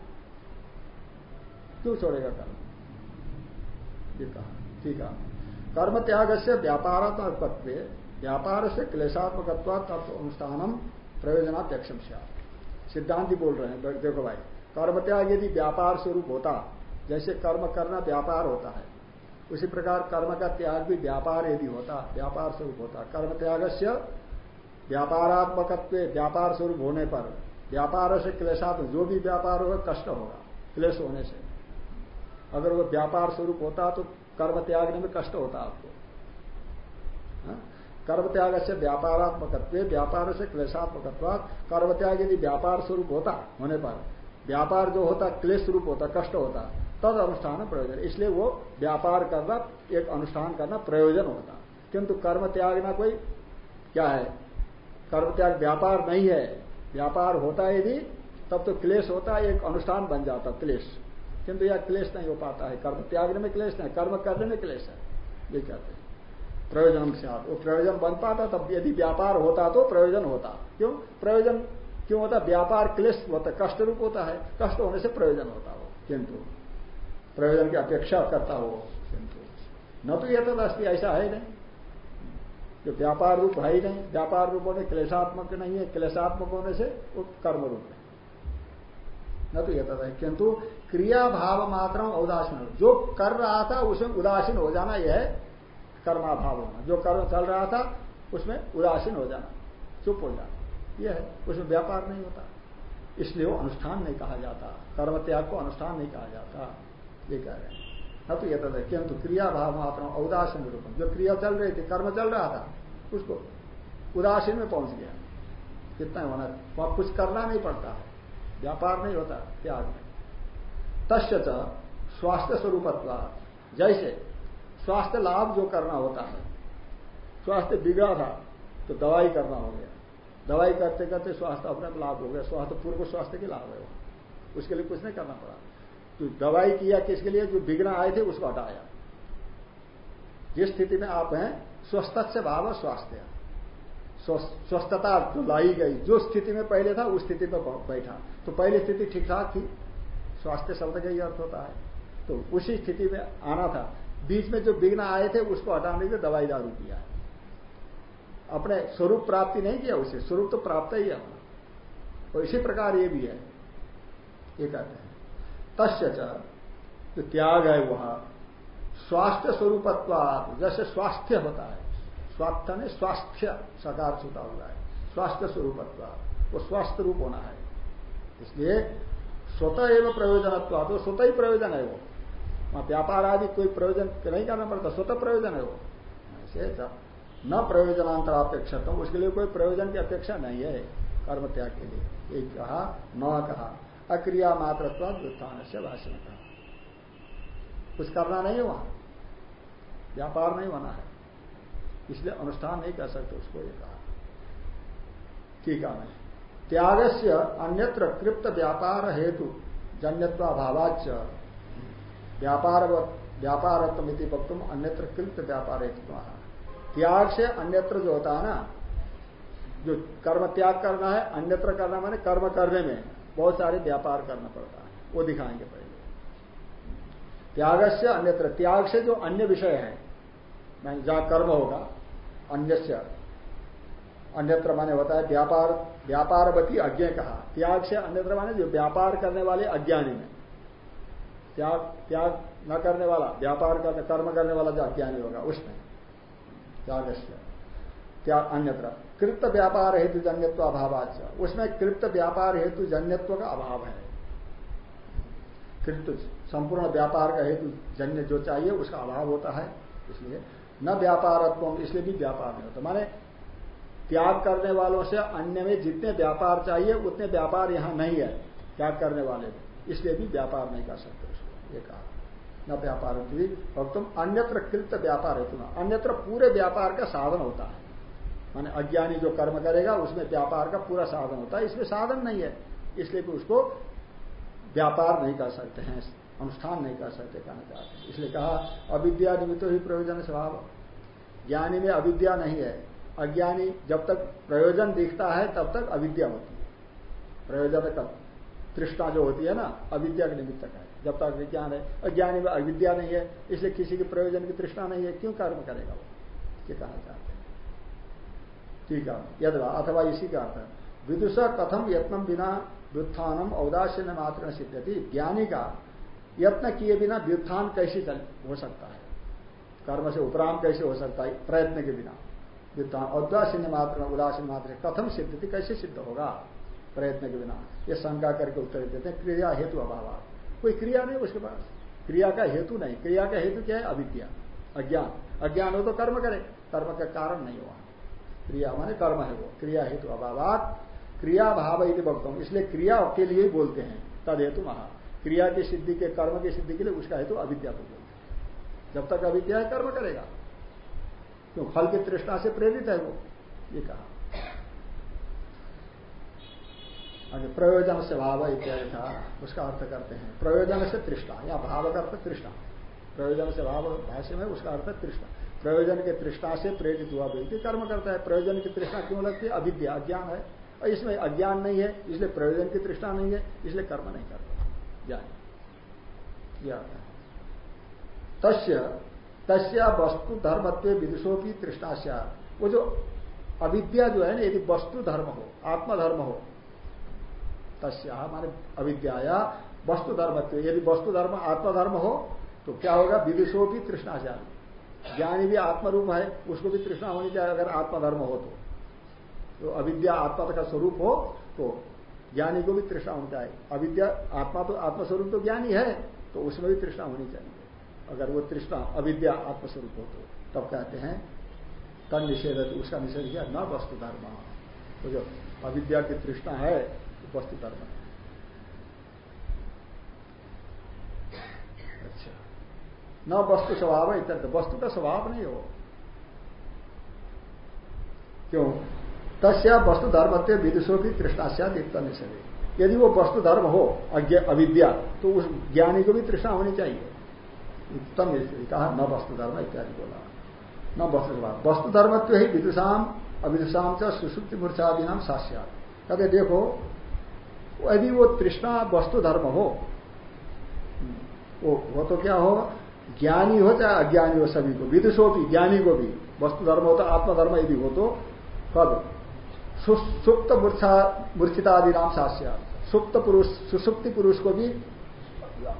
क्यों छोड़ेगा कर्म? ये कहा। ठीक है कर्म त्याग से व्यापारात्मक व्यापार से क्लेशात्मक तत्व अनुष्ठानम प्रयोजनापेक्षम सिद्धांति बोल रहे हैं देखो भाई कर्म त्याग यदि व्यापार स्वरूप होता, जैसे कर्म करना व्यापार होता है, उसी प्रकार कर्म का त्याग भी व्यापार यदि होता, व्यापार स्वरूप होता। कर्म त्याग से व्यापारात्मक व्यापार स्वरूप होने पर, व्यापार से क्लेशात्मक जो भी व्यापार होगा, कष्ट होगा, क्लेश होने से। अगर वो व्यापार स्वरूप होता तो कर्म त्यागने में कष्ट होता आपको। हाँ? कर्म त्याग से व्यापारात्मक व्यापार से क्लेशात्मक कर्म त्याग यदि व्यापार स्वरूप होता, होने पर, व्यापार जो होता, क्लेश स्वरूप होता, कष्ट होता, तद अनुष्ठान प्रयोजन। इसलिए वो व्यापार करना, एक अनुष्ठान करना प्रयोजन होता। किंतु कर्म त्याग ना कोई, क्या है? कर्म त्याग व्यापार नहीं है। व्यापार होता यदि, तब तो क्लेश होता, एक अनुष्ठान बन जाता, क्लेश। किंतु यह क्लेश नहीं हो पाता है। कर्म त्यागने में क्लेश नहीं कर्म करने में क्लेश है। ये कहते हैं। प्रयोजन से आप वो प्रयोजन बन पाता, तब यदि व्यापार होता तो प्रयोजन होता। क्यों? प्रयोजन क्यों होता? व्यापार क्लेश होता, कष्ट रूप होता है। कष्ट होने से प्रयोजन होता हो, किंतु प्रयोजन की अपेक्षा करता हो, किंतु न तो यह तो अस्थि ऐसा है नहीं। जो व्यापार रूप है ही नहीं। व्यापार रूप होने क्लेशात्मक नहीं है। क्लेशात्मक होने से वो कर्म रूप है। न तो यह है। किंतु क्रिया भाव मात्र उदासीन जो कर रहा था उसमें उदासीन हो जाना यह कर्माभाव होना जो कर्म चल रहा था, उसमें उदासीन हो जाना, चुप हो जाना। यह है, उसमें व्यापार नहीं होता। इसलिए वो अनुष्ठान नहीं कहा जाता कर्म त्याग को अनुष्ठान नहीं कहा जाता। ये कह रहे हैं। न तो यह है किंतु क्रिया भाव मात्र, औदासीन रूप जो क्रिया चल रही थी, कर्म चल रहा था, उसको उदासीन में पहुँच गया। कितना होना वहाँ कुछ करना नहीं पड़ता। है व्यापार नहीं होता, त्याग में तस्य स्वास्थ्य स्वरूपत्वा जैसे स्वास्थ्य लाभ जो करना होता है। स्वास्थ्य बिगड़ा था तो दवाई करना हो गया। दवाई करते करते स्वास्थ्य अपने लाभ हो गया। स्वास्थ्य पूर्व स्वास्थ्य के लाभ है उसके लिए कुछ नहीं करना पड़ा। तो दवाई किया किसके लिए? जो बिगड़ा आए थे, उसको हटाया। जिस स्थिति में आप हैं स्वस्थ से भाव स्वास्थ्य। स्वस्थता जो लाई गई। जो स्थिति में पहले था, उस स्थिति में बैठा। तो पहली स्थिति ठीक ठाक थी। स्वास्थ्य शब्द का ही अर्थ होता है। तो उसी स्थिति में आना था। बीच में जो विघ्न आए थे, उसको हटाने के दवाई दारू किया है। अपने स्वरूप प्राप्ति नहीं किया उसे, स्वरूप तो प्राप्त ही है और इसी प्रकार ये भी है। ये कहते हैं, तस्य जो त्याग है वह, स्वास्थ्य स्वरूपत्वाद जैसे स्वास्थ्य होता है। स्वास्थ्य ने स्वास्थ्य सकार छूटा हुआ है। स्वास्थ्य स्वरूपत्वाद वो स्वास्थ्य रूप होना है। इसलिए स्वतः एवं प्रयोजनत्वाद वो स्वतः ही प्रयोजन है वो। वहाँ व्यापार आदि कोई प्रयोजन नहीं करना पड़ता, स्वतः प्रयोजन है वो। ऐसे न प्रयोजनांतर अपेक्षा तो उसके लिए कोई प्रयोजन की अपेक्षा नहीं है कर्म त्याग के लिए। एक कहा, न कहा, अक्रिया मात्र व्युत्थान से भाषण कहा कुछ करना नहीं वहाँ। व्यापार नहीं होना है। इसलिए अनुष्ठान नहीं कर सकते उसको ये कहा। ठीक है त्याग से अन्यत्र कृप्त व्यापार हेतु जन्यत्वाभावाच व्यापार व्यापारत्मिति वक्तुम अन्यत्र कृत व्यापार त्याग से अन्यत्र जो होता है ना जो कर्म त्याग करना है, अन्यत्र करना माने कर्म करने में बहुत सारे व्यापार करना पड़ता है। वो दिखाएँगे पहले। त्याग से अन्यत्र त्याग से जो अन्य विषय है, मैं जहाँ कर्म होगा अन्य अन्यत्र माने होता है व्यापार, व्यापारवती अज्ञ कहा। त्याग से अन्यत्र माने जो व्यापार करने वाले अज्ञानी में त्याग त्याग न करने वाला, व्यापार करने, कर्म करने वाला जो अज्ञानी होगा, उसमें। त्याग त्याग अन्यत्र। कृप्त व्यापार हेतु जन्यत्व अभाव उसमें कृप्त व्यापार हेतु जन्यत्व का अभाव है। कृत संपूर्ण व्यापार का हेतु जन्य जो चाहिए, उसका अभाव होता है। इसलिए न व्यापारत्व इसलिए भी व्यापार नहीं होता। माने त्याग करने वालों से अन्य में जितने व्यापार चाहिए, उतने व्यापार यहाँ नहीं है, त्याग करने वाले में। इसलिए भी व्यापार नहीं कर सकते उसको। ये कहा। न व्यापार और तुम अन्यत्र कृत व्यापार है तुम्हें अन्यत्र पूरे व्यापार का साधन होता है। माने अज्ञानी जो कर्म करेगा, उसमें व्यापार का पूरा साधन होता है। इसमें साधन नहीं है। इसलिए भी उसको व्यापार नहीं कर सकते हैं, अनुष्ठान नहीं कर सकते, कहना चाहते हैं। इसलिए कहा, अविद्या निमित्त ही प्रयोजन स्वभाव। ज्ञानी में अविद्या नहीं है। अज्ञानी जब तक प्रयोजन दिखता है, तब तक अविद्या होती है। प्रयोजन कब तृष्णा जो होती है ना, अविद्या के निमित्त है जब तक विज्ञान है। अज्ञानी में अविद्या नहीं है, इसलिए किसी के प्रयोजन की तृष्णा नहीं है। क्यों कर्म करेगा वो? ये कहना चाहते हैं। ठीक है। यद अथवा इसी का अर्थ विदुषा कथम यत्न बिना व्युत्थानम औदासीन मात्र सिद्धति ज्ञानी का यत्न किए बिना व्युत्थान कैसे हो सकता है? कर्म से उपराम कैसे हो सकता है? प्रयत्न के बिना। व्युत्थान, औदासीन मात्र उदासीन मात्र कथम सिद्धति कैसे सिद्ध होगा? प्रयत्न के बिना। ये शंका करके उत्तर देते हैं। क्रिया हेतु अभाव। कोई क्रिया नहीं उसके पास। क्रिया का हेतु नहीं। क्रिया का हेतु क्या है? अविद्या। अज्ञान। अज्ञान हो तो कर्म करे। कर्म का कारण नहीं हुआ। क्रिया माने कर्म है वो। क्रिया हेतु अभाव क्रिया भाव यदि भक्तों इसलिए क्रिया के लिए ही बोलते हैं। तद हेतु महा। क्रिया की सिद्धि के, कर्म की सिद्धि के लिए उसका हेतु अविद्या को बोलते हैं। जब तक अविद्या है, कर्म करेगा। क्यों? फल की तृष्णा से प्रेरित है वो। ये कहा। प्रयोजन से भाव इत्यादि था उसका अर्थ करते हैं। प्रयोजन से तृष्णा, या भाव का अर्थ तृष्णा। प्रयोजन से भाव, भाष्य में उसका अर्थ तृष्णा। प्रयोजन के तृष्णा से प्रेरित हुआ व्यक्ति कर्म करता है। प्रयोजन की तृष्णा क्यों लगती है? अविद्या, अज्ञान है। और इसमें अज्ञान नहीं है, इसलिए प्रयोजन की तृष्णा नहीं है, इसलिए कर्म नहीं करता। ज्ञान तस्य, तस्या वस्तु धर्मत्व विदुषों की तृष्णा वो जो अविद्या जो है ना, यदि वस्तु धर्म हो, आत्मधर्म हो तस्या माने अविद्या वस्तु धर्मत्व यदि वस्तु धर्म आत्मधर्म हो तो क्या होगा? विदुषों की तृष्णा ज्ञानी भी आत्मरूप है उसको भी तृष्णा होनी चाहिए अगर आत्मधर्म हो तो, तो अविद्या आत्मा का स्वरूप हो तो ज्ञानी को भी तृष्णा होनी चाहिए। अविद्या आत्मा तो आत्मस्वरूप तो ज्ञानी है तो उसमें भी तृष्णा होनी चाहिए। अगर वो तृष्णा अविद्या आत्मस्वरूप हो तो। तब कहते हैं तन निषेध उसका निषेध किया न वस्तु धर्म तो जो अविद्या की तृष्णा है वस्तु धर्म। अच्छा। न वस्तु स्वभाव इत्यर्थ वस्तु का स्वभाव नहीं हो क्यों? तस्या वस्तु धर्मत्व विदुषों की तृष्णा से निषेध यदि वो वस्तु धर्म हो अविद्या तो उस ज्ञानी को भी तृष्णा होनी चाहिए। उत्तम कहा, न वस्तु धर्म इत्यादि बोला। न वस्तु स्वभाव। वस्तु धर्मत्व ही विदुषाम अविदुषाम से सुसुप्ति मूर्छादि नाम साष्या कहते देखो यदि वो तृष्णा वस्तु धर्म हो वो, वो तो क्या हो? ज्ञानी हो चाहे अज्ञानी हो सभी को विदुषो भी ज्ञानी को भी वस्तु धर्म हो तो आत्मधर्म यदि हो तो कब सुप्त मूर्छा मूर्छितादि नाम साष्या सुप्त पुरुष सुसुप्ति पुरुष को भी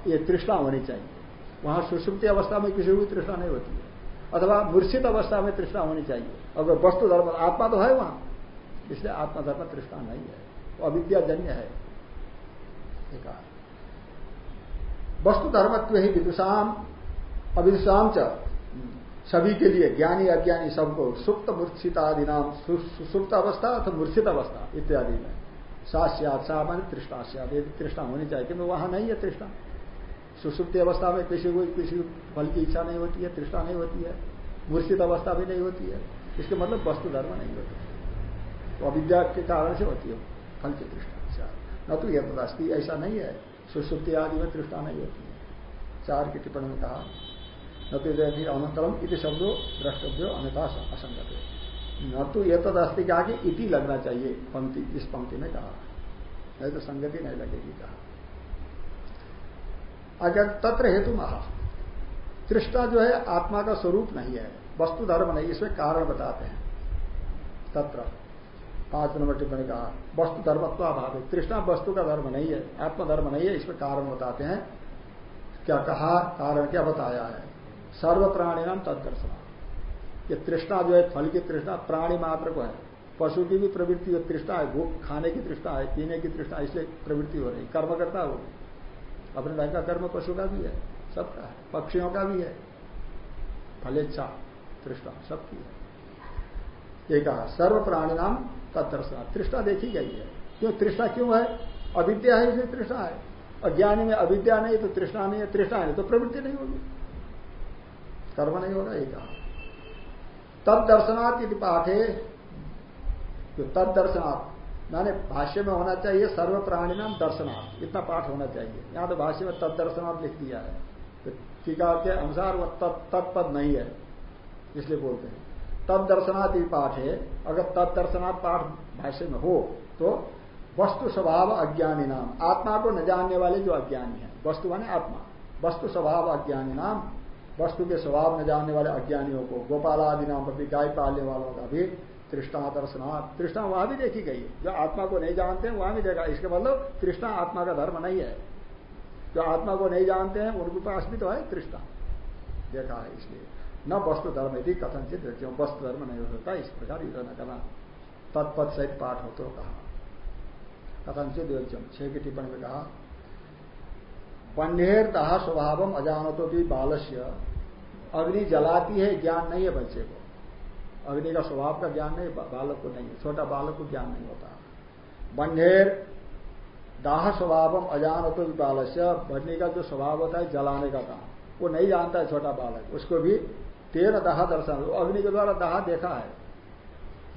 ये तृष्णा होनी चाहिए। वहाँ सुसुप्ति अवस्था में किसी को भी तृष्णा नहीं होती है। अथवा मूर्छित अवस्था में तृष्णा होनी चाहिए। अगर वस्तु धर्म आत्मा तो है वहाँ इसलिए आत्मा धर्म तृष्णा नहीं है। वो अविद्याजन्य है। वस्तु धर्मत्व ही विदुषाम, अविदुषाम च। सभी के लिए ज्ञानी, अज्ञानी सबको सुप्त मूर्छित आदि नाम सुप्त अवस्था अथवा मूर्छित अवस्था इत्यादि में। सास्यात सामान्य तृष्णा यदि तृष्णा होनी चाहिए क्योंकि वहाँ नहीं है तृष्णा। सुसुप्ति अवस्था में किसी को, किसी फल की इच्छा नहीं होती है, तृष्णा नहीं होती है। मूर्छित अवस्था भी नहीं होती है। इसके मतलब वस्तु धर्म नहीं होता। तो अविद्या के कारण से होती है फल की तृष्णा। तो यह तदास्ती ऐसा नहीं है। सुसुप्ति आदि में तृष्णा नहीं होती है। चार की टिप्पणी में कहा, न तो यदि अनंतरम इति शब्दों द्रष्टव्यो अन्यता असंगत। है न तो यह तदस्ती कहा कि इति लगना चाहिए, पंक्ति, इस पंक्ति में कहा। नहीं तो संगति नहीं लगेगी, कहा। अगर तत्र हेतु महा, तृष्णा जो है, आत्मा का स्वरूप नहीं है, वस्तु धर्म नहीं, इसमें कारण बताते हैं। तत्र। पाँच नंबर टिप्पणी कहा वस्तु धर्मत्व अभाव है तृष्णा वस्तु का धर्म नहीं है। आत्मधर्म नहीं है, इसमें कारण बताते हैं। क्या कहा? कारण क्या बताया है? सर्व प्राणी नाम तत्दर्शना ये तृष्णा जो है, फल की तृष्णा प्राणी मात्र को है। पशु की भी प्रवृत्ति जो तृष्णा है। भूख, खाने की तृष्णा है, पीने की तृष्णा इसलिए प्रवृत्ति हो रही कर्म करता हो अपने ढंग का कर्म पशु का भी है, सबका है। पक्षियों का भी है। फलेच्छा, तृष्णा, सबकी है। ये कहा सर्व प्राणी नाम तत्दर्शना तृष्णा देखी गई है। क्यों तृष्णा क्यों है? अविद्या है, इसलिए तृष्णा है। अज्ञानी में अविद्या नहीं तो तृष्णा नहीं है तृष्णा नहीं तो प्रवृत्ति नहीं होगी। कर्म नहीं होगा, ये कहा। तद दर्शनाथ पाठ। है तो तद दर्शनाथ मैंने भाष्य में होना चाहिए सर्व प्राणी नाम दर्शनार्थ इतना पाठ होना चाहिए। यहाँ तो भाष्य में तद दर्शनार्थ लिख दिया है। तो टीका के अनुसार वह तत्पद नहीं है, इसलिए बोलते हैं। तद दर्शनाथ ही पाठ है अगर तद दर्शनाथ पाठ भाष्य में हो तो वस्तु स्वभाव अज्ञानी नाम। आत्मा को न जानने वाले जो अज्ञानी है, वस्तु माने आत्मा। वस्तु स्वभाव अज्ञानी नाम, वस्तु के स्वभाव न जानने वाले अज्ञानियों को गोपाल आदि नाम पर भी, गाय पालने वालों का भी तृष्णा दर्शनाथ तृष्णा वहाँ भी देखी गई है। जो आत्मा को नहीं जानते हैं, वहाँ भी देखा। इसके मतलब तृष्णा आत्मा का धर्म नहीं है। जो आत्मा को नहीं जानते हैं, उनके पास भी तो है तृष्णा। देखा है इसलिए। न वस्तु धर्म यदि कथनचित व्यक्तियों वस्तु धर्म नहीं हो सकता इस प्रकार युद्ध न करना। तत्पद सहित पाठ हो तो कहा। कथनचित व्यक्तियों छह की टिप्पणी में कहा बन्हेर दहा स्वभाव अजानतो भी बालस्य। अग्नि जलाती है, ज्ञान नहीं है बच्चे को। अग्नि का स्वभाव का ज्ञान नहीं बालक को नहीं है। छोटा बालक को ज्ञान नहीं होता। बंढेर दाह स्वभाव अजान तो बालस्य। भरने का जो स्वभाव होता है, जलाने का काम। वो नहीं जानता है छोटा बालक। उसको भी तेरह दहा दर्शन अग्नि के द्वारा दहा देखा है।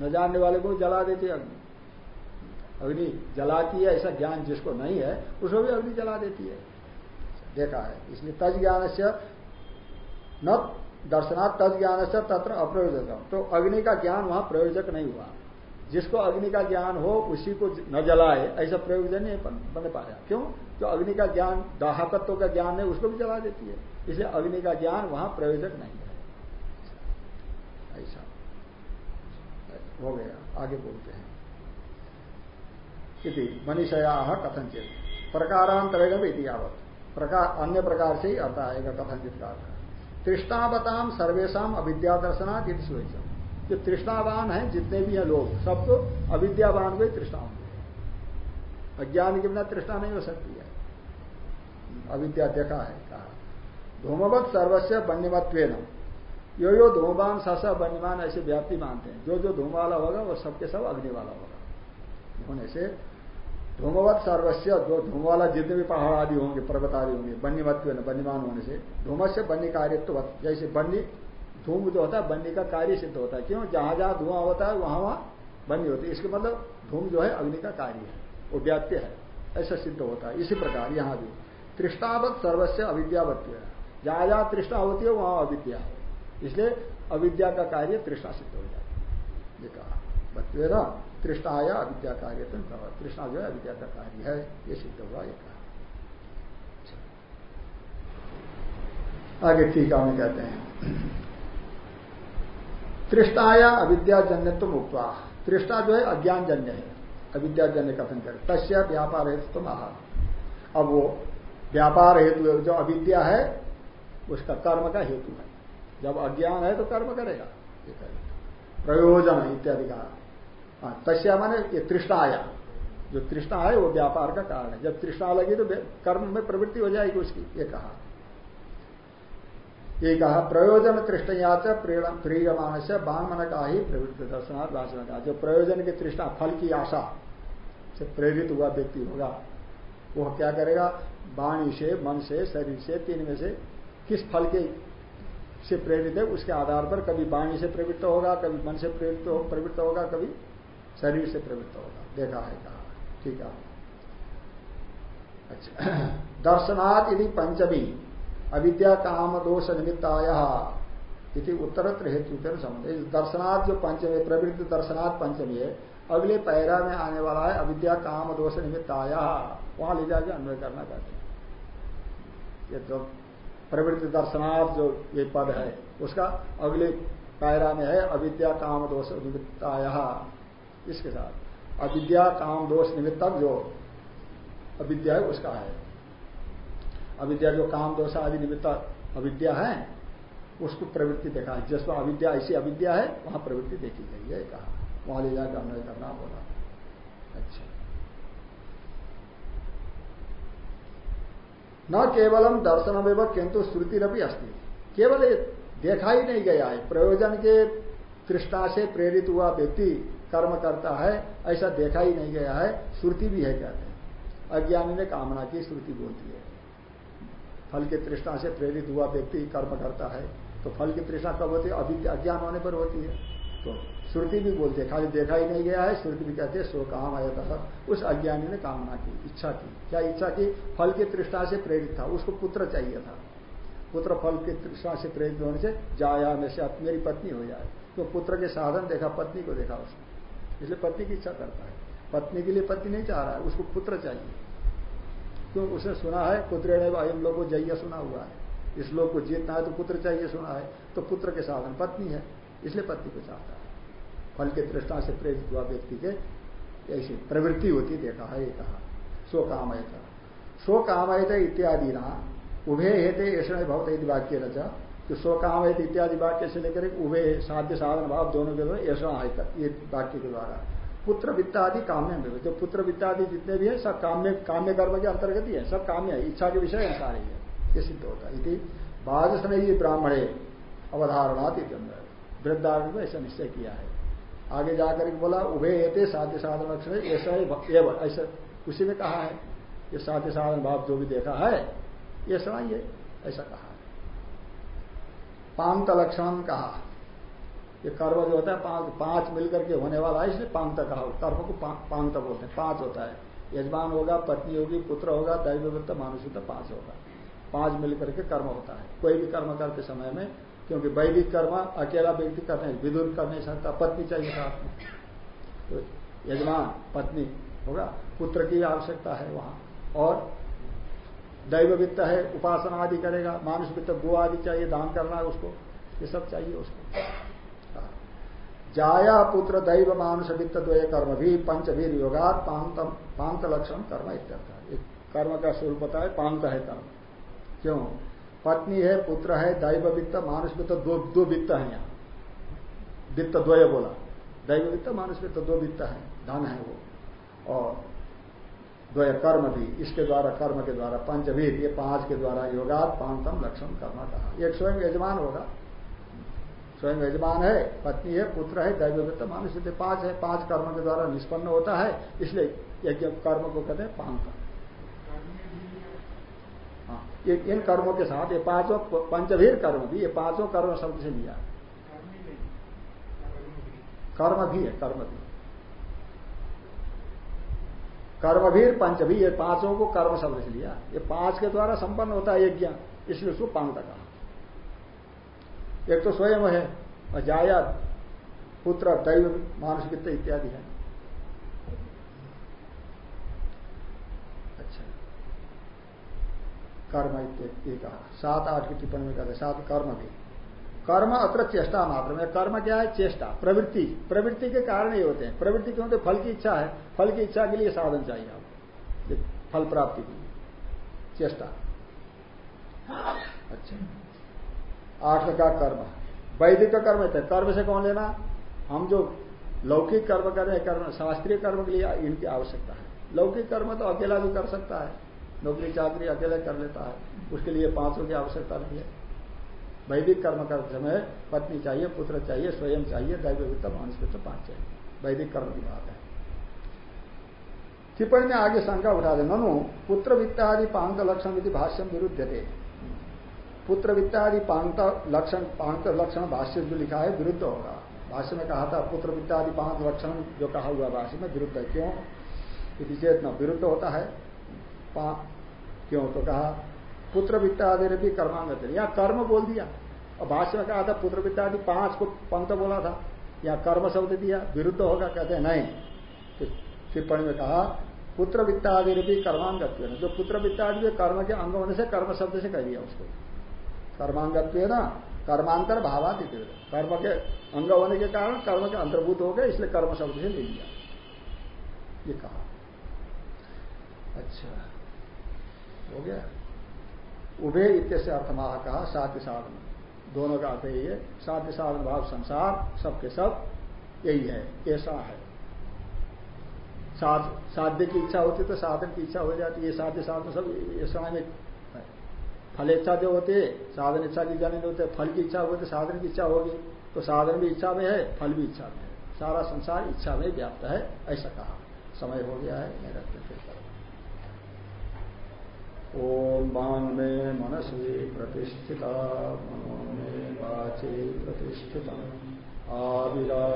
न जानने वाले को जला देती है अग्नि। अग्नि जलाती है, ऐसा ज्ञान जिसको नहीं है, उसको भी अग्नि जला देती है। देखा है। इसलिए तज ज्ञान से न दर्शनात् तज ज्ञान से तत्र अप्रयोजक तो अग्नि का ज्ञान वहाँ प्रयोजक नहीं हुआ। जिसको अग्नि का ज्ञान हो, उसी को न जलाए, ऐसा प्रयोजन नहीं बन पाया। क्यों? जो अग्नि का ज्ञान, दाहकत्व का ज्ञान है, उसको भी जला देती है। इसलिए अग्नि का ज्ञान वहाँ प्रयोजक नहीं है। ऐसा। हो गया। आगे बोलते हैं। इति मनीषया कथनचित प्रकारांतरेण इतिहावत प्रकार अन्य प्रकार से ही अर्थ आएगा कथनचित का तृष्णावताम सर्वेशम अविद्या दर्शनाथ इति सुविचा जो तृष्णावान है, जितने भी हैं लोग सबको अविद्यावान को ही। तृष्णा होंगे अज्ञान के बिना तृष्णा नहीं हो सकती है। अविद्या देखा है, कहा। धूमवत सर्वस्व बन्यमत्व यो यो धूमवान ससा बन्यमान ऐसे व्याप्ति मानते हैं। जो जो धूम वाला होगा, वो सबके सब अग्नि वाला होगा। होने से धूमवत सर्वस्व जो धूम वाला जितने भी पहाड़ आदि होंगे, पर्वत आदि होंगे बन्यमत्व बन्यमान होने से धूम से बन्य कार्य जैसे बन्य धूम जो होता है, बन्नी का कार्य सिद्ध होता है। क्यों? जहाँ जहाँ धुआँ होता है, वहाँ वहाँ बन्नी होती है। इसके मतलब धूम जो है, अग्नि का कार्य है। वो व्याप्य है। ऐसा सिद्ध होता है। इसी प्रकार यहाँ भी। तृष्णावत सर्वस्व अविद्यावत्य है। जहाँ जहाँ तृष्णा होती है वहाँ अविद्या है। इसलिए अविद्या का कार्य तृष्णा सिद्ध हो है। ये कहा। बत्वे ना तृष्णाया अविद्या कार्य तृष्णा जो है, अविद्या का कार्य है, ये सिद्ध हुआ, ये कहा। आगे ठीक है कहते हैं। तृष्णाया अविद्याजन्य तो मुक्त तृष्णा जो है, अज्ञान जन्य है। अविद्याजन्य कथन कर। तस्या व्यापार हेतु तो महा अब वो व्यापार हेतु, जो अविद्या है, उसका कर्म का हेतु है। जब अज्ञान है तो कर्म करेगा प्रयोजन इत्यादि का। हाँ, तस्या माने ये तृष्णा आया। जो तृष्णा है वो व्यापार का कारण है। जब तृष्णा लगी तो कर्म में प्रवृत्ति हो जाएगी उसकी ये कहा। ये कहा प्रयोजन तृष्णया प्रियमान से बाण का ही प्रवृत्ति दर्शनार्थ वाचन का जो प्रयोजन की तृष्णा फल की आशा से प्रेरित हुआ व्यक्ति होगा वह क्या करेगा? वाणी से मन से शरीर से तीन में से किस फल के से प्रेरित है उसके आधार पर कभी वाणी से प्रवृत्त होगा कभी मन से प्रेरित हो, प्रवृत्त होगा कभी शरीर से प्रवृत्त होगा। देखा है कहा। ठीक है। अच्छा। [clears throat] दर्शनाथ यदि पंचमी अविद्या काम दोष निमित्ताया इति उत्तरत्र हेतु संबंध दर्शनाथ जो पंचमी प्रवृत्ति दर्शनाथ पंचमी है अगले पैरा में आने वाला है अविद्या काम दोष निमित्त आया वहाँ ले जाके अन्वय करना चाहते हैं। ये जो प्रवृत्ति दर्शनार्थ जो ये पद है, उसका अगले पैरा में है, अविद्या काम दोष निमित्ताया। इसके साथ, अविद्या काम दोष निमित्तक जो अविद्या है, उसका है। अविद्या जो काम दोष आदि निमित्त अविद्या है, उसको प्रवृत्ति देखा है। जिसमें अविद्या, ऐसी अविद्या है, वहाँ प्रवृत्ति देखी गई है कहा। वहाँ ले जाकर अन्वय करना बोला। अच्छा। न केवलम दर्शन एवं किंतु श्रुति रवि अस्थि केवल देखा ही नहीं गया है। प्रयोजन के तृष्णा से प्रेरित हुआ व्यक्ति कर्म करता है, ऐसा देखा ही नहीं गया है। श्रुति भी है, कहते हैं। अज्ञानी ने कामना की, श्रुति बोलती है। फल की तृष्णा से प्रेरित हुआ व्यक्ति कर्म करता है तो फल की तृष्णा कब होती है? अभी अज्ञान होने पर होती है। तो श्रुति भी बोलती है। खाली देखा ही नहीं गया है, श्रुति भी कहते हैं सो काम आया था उस अज्ञानी ने कामना की, इच्छा की। क्या इच्छा की? फल की तृष्णा से प्रेरित था। उसको पुत्र चाहिए था। पुत्र फल की तृष्णा से प्रेरित होने से जाया में से मेरी पत्नी हो जाए। तो पुत्र के साधन देखा, पत्नी को देखा उसने। इसलिए पत्नी की इच्छा करता है। पत्नी के लिए पत्नी नहीं चाह रहा है, उसको पुत्र चाहिए। क्यों? उसने सुना है, पुत्र अयम लोग को जय सुना हुआ है। इस लोग को जीतना है तो पुत्र चाहिए सुना है। तो पुत्र के साधन, पत्नी है। इसलिए पत्नी को चाहता है। फल के दृष्टा से प्रेरित हुआ व्यक्ति के ऐसी प्रवृत्ति होती देखा है ये कहा। सो काम सो काम था इत्यादि ना उभे हेते ऐसा बहुत यदि वाक्य रचा। तो सो काम इत्यादि वाक्य से लेकर उभे साध्य साधन भाव दोनों के द्वारा ऐसा ये वाक्य के द्वारा। पुत्र वित्तादि काम्य में जो पुत्र वित्तादि जितने भी है, सब काम्य काम्य कर्म के अंतर्गत ही है, सब काम्य है। इच्छा के विषय है। ये सिद्ध होता है। यदि बाजस्नेही ब्राह्मणे अवधारणात वृद्धारण में ऐसा निश्चय किया है। आगे जाकर के बोला, उभे एते साध्य साधन लक्षण ऐसा ही ऐसा उसी में कहा है, ये साध्य साधन भाव जो भी देखा है, ये सुनाइए ऐसा कहा है। पांत लक्षण कहा। ये कर्म जो होता है, पाँच पाँच मिलकर के होने वाला है, इसलिए पांग तक कहा कर्म को पांग तक बोलते हैं, पाँच होता है। यजमान होगा, पत्नी होगी, पुत्र होगा, दैववृत्त मानुषित पाँच होगा। पाँच मिलकर के कर्म होता है। कोई भी कर्म करते समय में क्योंकि वैदिक कर्म अकेला व्यक्ति कर नहीं, विदुर कर नहीं सकता, पत्नी चाहिए साथ में तो यजमान, पत्नी, होगा? पुत्र की आवश्यकता है वहाँ। और दैव वित्त है, उपासना आदि करेगा, मानुष वित्त, गो आदि चाहिए, दान करना है उसको, ये सब चाहिए उसको। हाँ। जाया पुत्र दैव मानुष वित्त द्वय कर्म भी पंचवीर योगात पांत लक्षण कर्म इत्यर्थ कर्म का स्वरूप है पांत है कर्म। क्यों? पत्नी है, पुत्र है, दैव वित्त मानुष वित्त, दो दो वित्त है यहाँ। वित्त द्वय बोला। दैव वित्त मानुष वित्त, दो वित्त है, धन है वो। और द्वय कर्म भी, इसके द्वारा, कर्म के द्वारा पंचवीर ये पाँच के द्वारा योगात पांचतम लक्षण कर्म कहा एक स्वयं यजमान होगा। स्वयं यजमान है, पत्नी है, पुत्र है, दैव वित्त मानुष वित्त, पाँच है। पाँच कर्म के द्वारा निष्पन्न होता है, इसलिए यज्ञ कर्म को कहते हैं पाँच ये इन कर्मों के साथ ये पाँचों पंचभीर कर्म भी, ये पाँचों कर्म शब्द से लिया। कर्म भी है, कर्म भी। कर्मभीर पंचभी ये पाँचों को कर्म शब्द से लिया। ये पाँच के द्वारा संपन्न होता है यज्ञ, इसलिए उसको पांग कहा। एक तो स्वयं है, और जाया पुत्र, दैव मानस वित्त इत्यादि है। कर्म इत्यादि कहा सात आठ की टिप्पणी में कहते सात कर्म भी। कर्म अत्र चेष्टा मात्र में कर्म क्या है? चेष्टा। प्रवृत्ति। प्रवृत्ति के कारण ही होते हैं। प्रवृत्ति क्यों होते फल की इच्छा है। फल की इच्छा के लिए साधन चाहिए आपको। फल प्राप्ति के लिए। चेष्टा। अच्छा। आठ का कर्म? वैदिक कर्म है। कर्म से कौन लेना? हम जो लौकिक कर्म कर रहे हैं, कर्म शास्त्रीय कर्म के लिए इनकी आवश्यकता है। लौकिक कर्म तो अकेला भी कर सकता है। नौकरी चाकरी अकेले कर लेता है, उसके लिए पाँचों की आवश्यकता नहीं है। वैदिक कर्म का समय पत्नी चाहिए, पुत्र चाहिए, स्वयं चाहिए दैव वित्त मानुष वित्त पाँच चाहिए। वैदिक कर्म की बात है। टिप्पणी में आगे शंका उठा दे ननु पुत्र वित्तादि पांत लक्षण यदि भाष्यम विरुद्ध थे पुत्र वित्तादि पांत लक्षण पांत लक्षण भाष्य जो लिखा है, विरुद्ध होगा। भाष्य में कहा था पुत्र वित्तादि पाँच लक्षण जो कहा हुआ भाष्य में विरुद्ध है। क्यों? विरुद्ध होता है। क्यों? तो कहा पुत्र वित्ता आदि भी कर्मांग या कर्म बोल दिया। और भाष्य में कहा था पुत्र वित्ता आदि पाँच को पंत बोला था। या कर्म शब्द दिया, विरुद्ध होगा, कहते नहीं। टिप्पणी में कहा पुत्र वित्ता आदि भी कर्मांगत्व जो पुत्र वित्ता आदि कर्म के अंग होने से कर्म शब्द से कह दिया उसको। कर्मांगत्व ना कर्मांतर भावादित कर्म के अंग होने के कारण कर्म के अंतर्भूत हो गए, इसलिए कर्म शब्द से ले लिया। ये कहा। अच्छा। हो गया। उभे इत्य से अर्थमाह कहा, साध्य साधन। दोनों का अर्थ यही है, साध्य साधन, भाव, संसार, सबके सब, यही है, ऐसा है। साध्य की इच्छा होती तो साधन की इच्छा हो जाती है साध्य साधन सब ऐसा में फल इच्छा जो होती है, साधन इच्छा की जाने होते फल की इच्छा होती साधन की इच्छा होगी तो साधन भी इच्छा में है, फल भी इच्छा में है। सारा संसार इच्छा में व्याप्त है, ऐसा कहा। समय हो गया है मेरा ओम बांग में मनसी प्रतिष्ठिता मनो में वाचे प्रतिष्ठित। आविराविर्मयेस्तः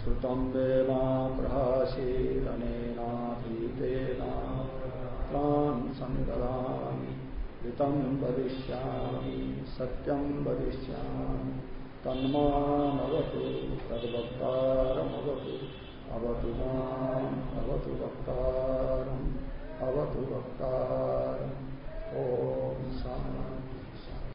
श्रुतं वे मा प्रहासीरनेनाधीतेना तान् सन्ददामि ऋतं वदिष्यामि, सत्यं वदिष्यामि। तद्वक्तारमवतु। अवतु अवतु वक्तारम् अवतु वक्तारम्। ॐ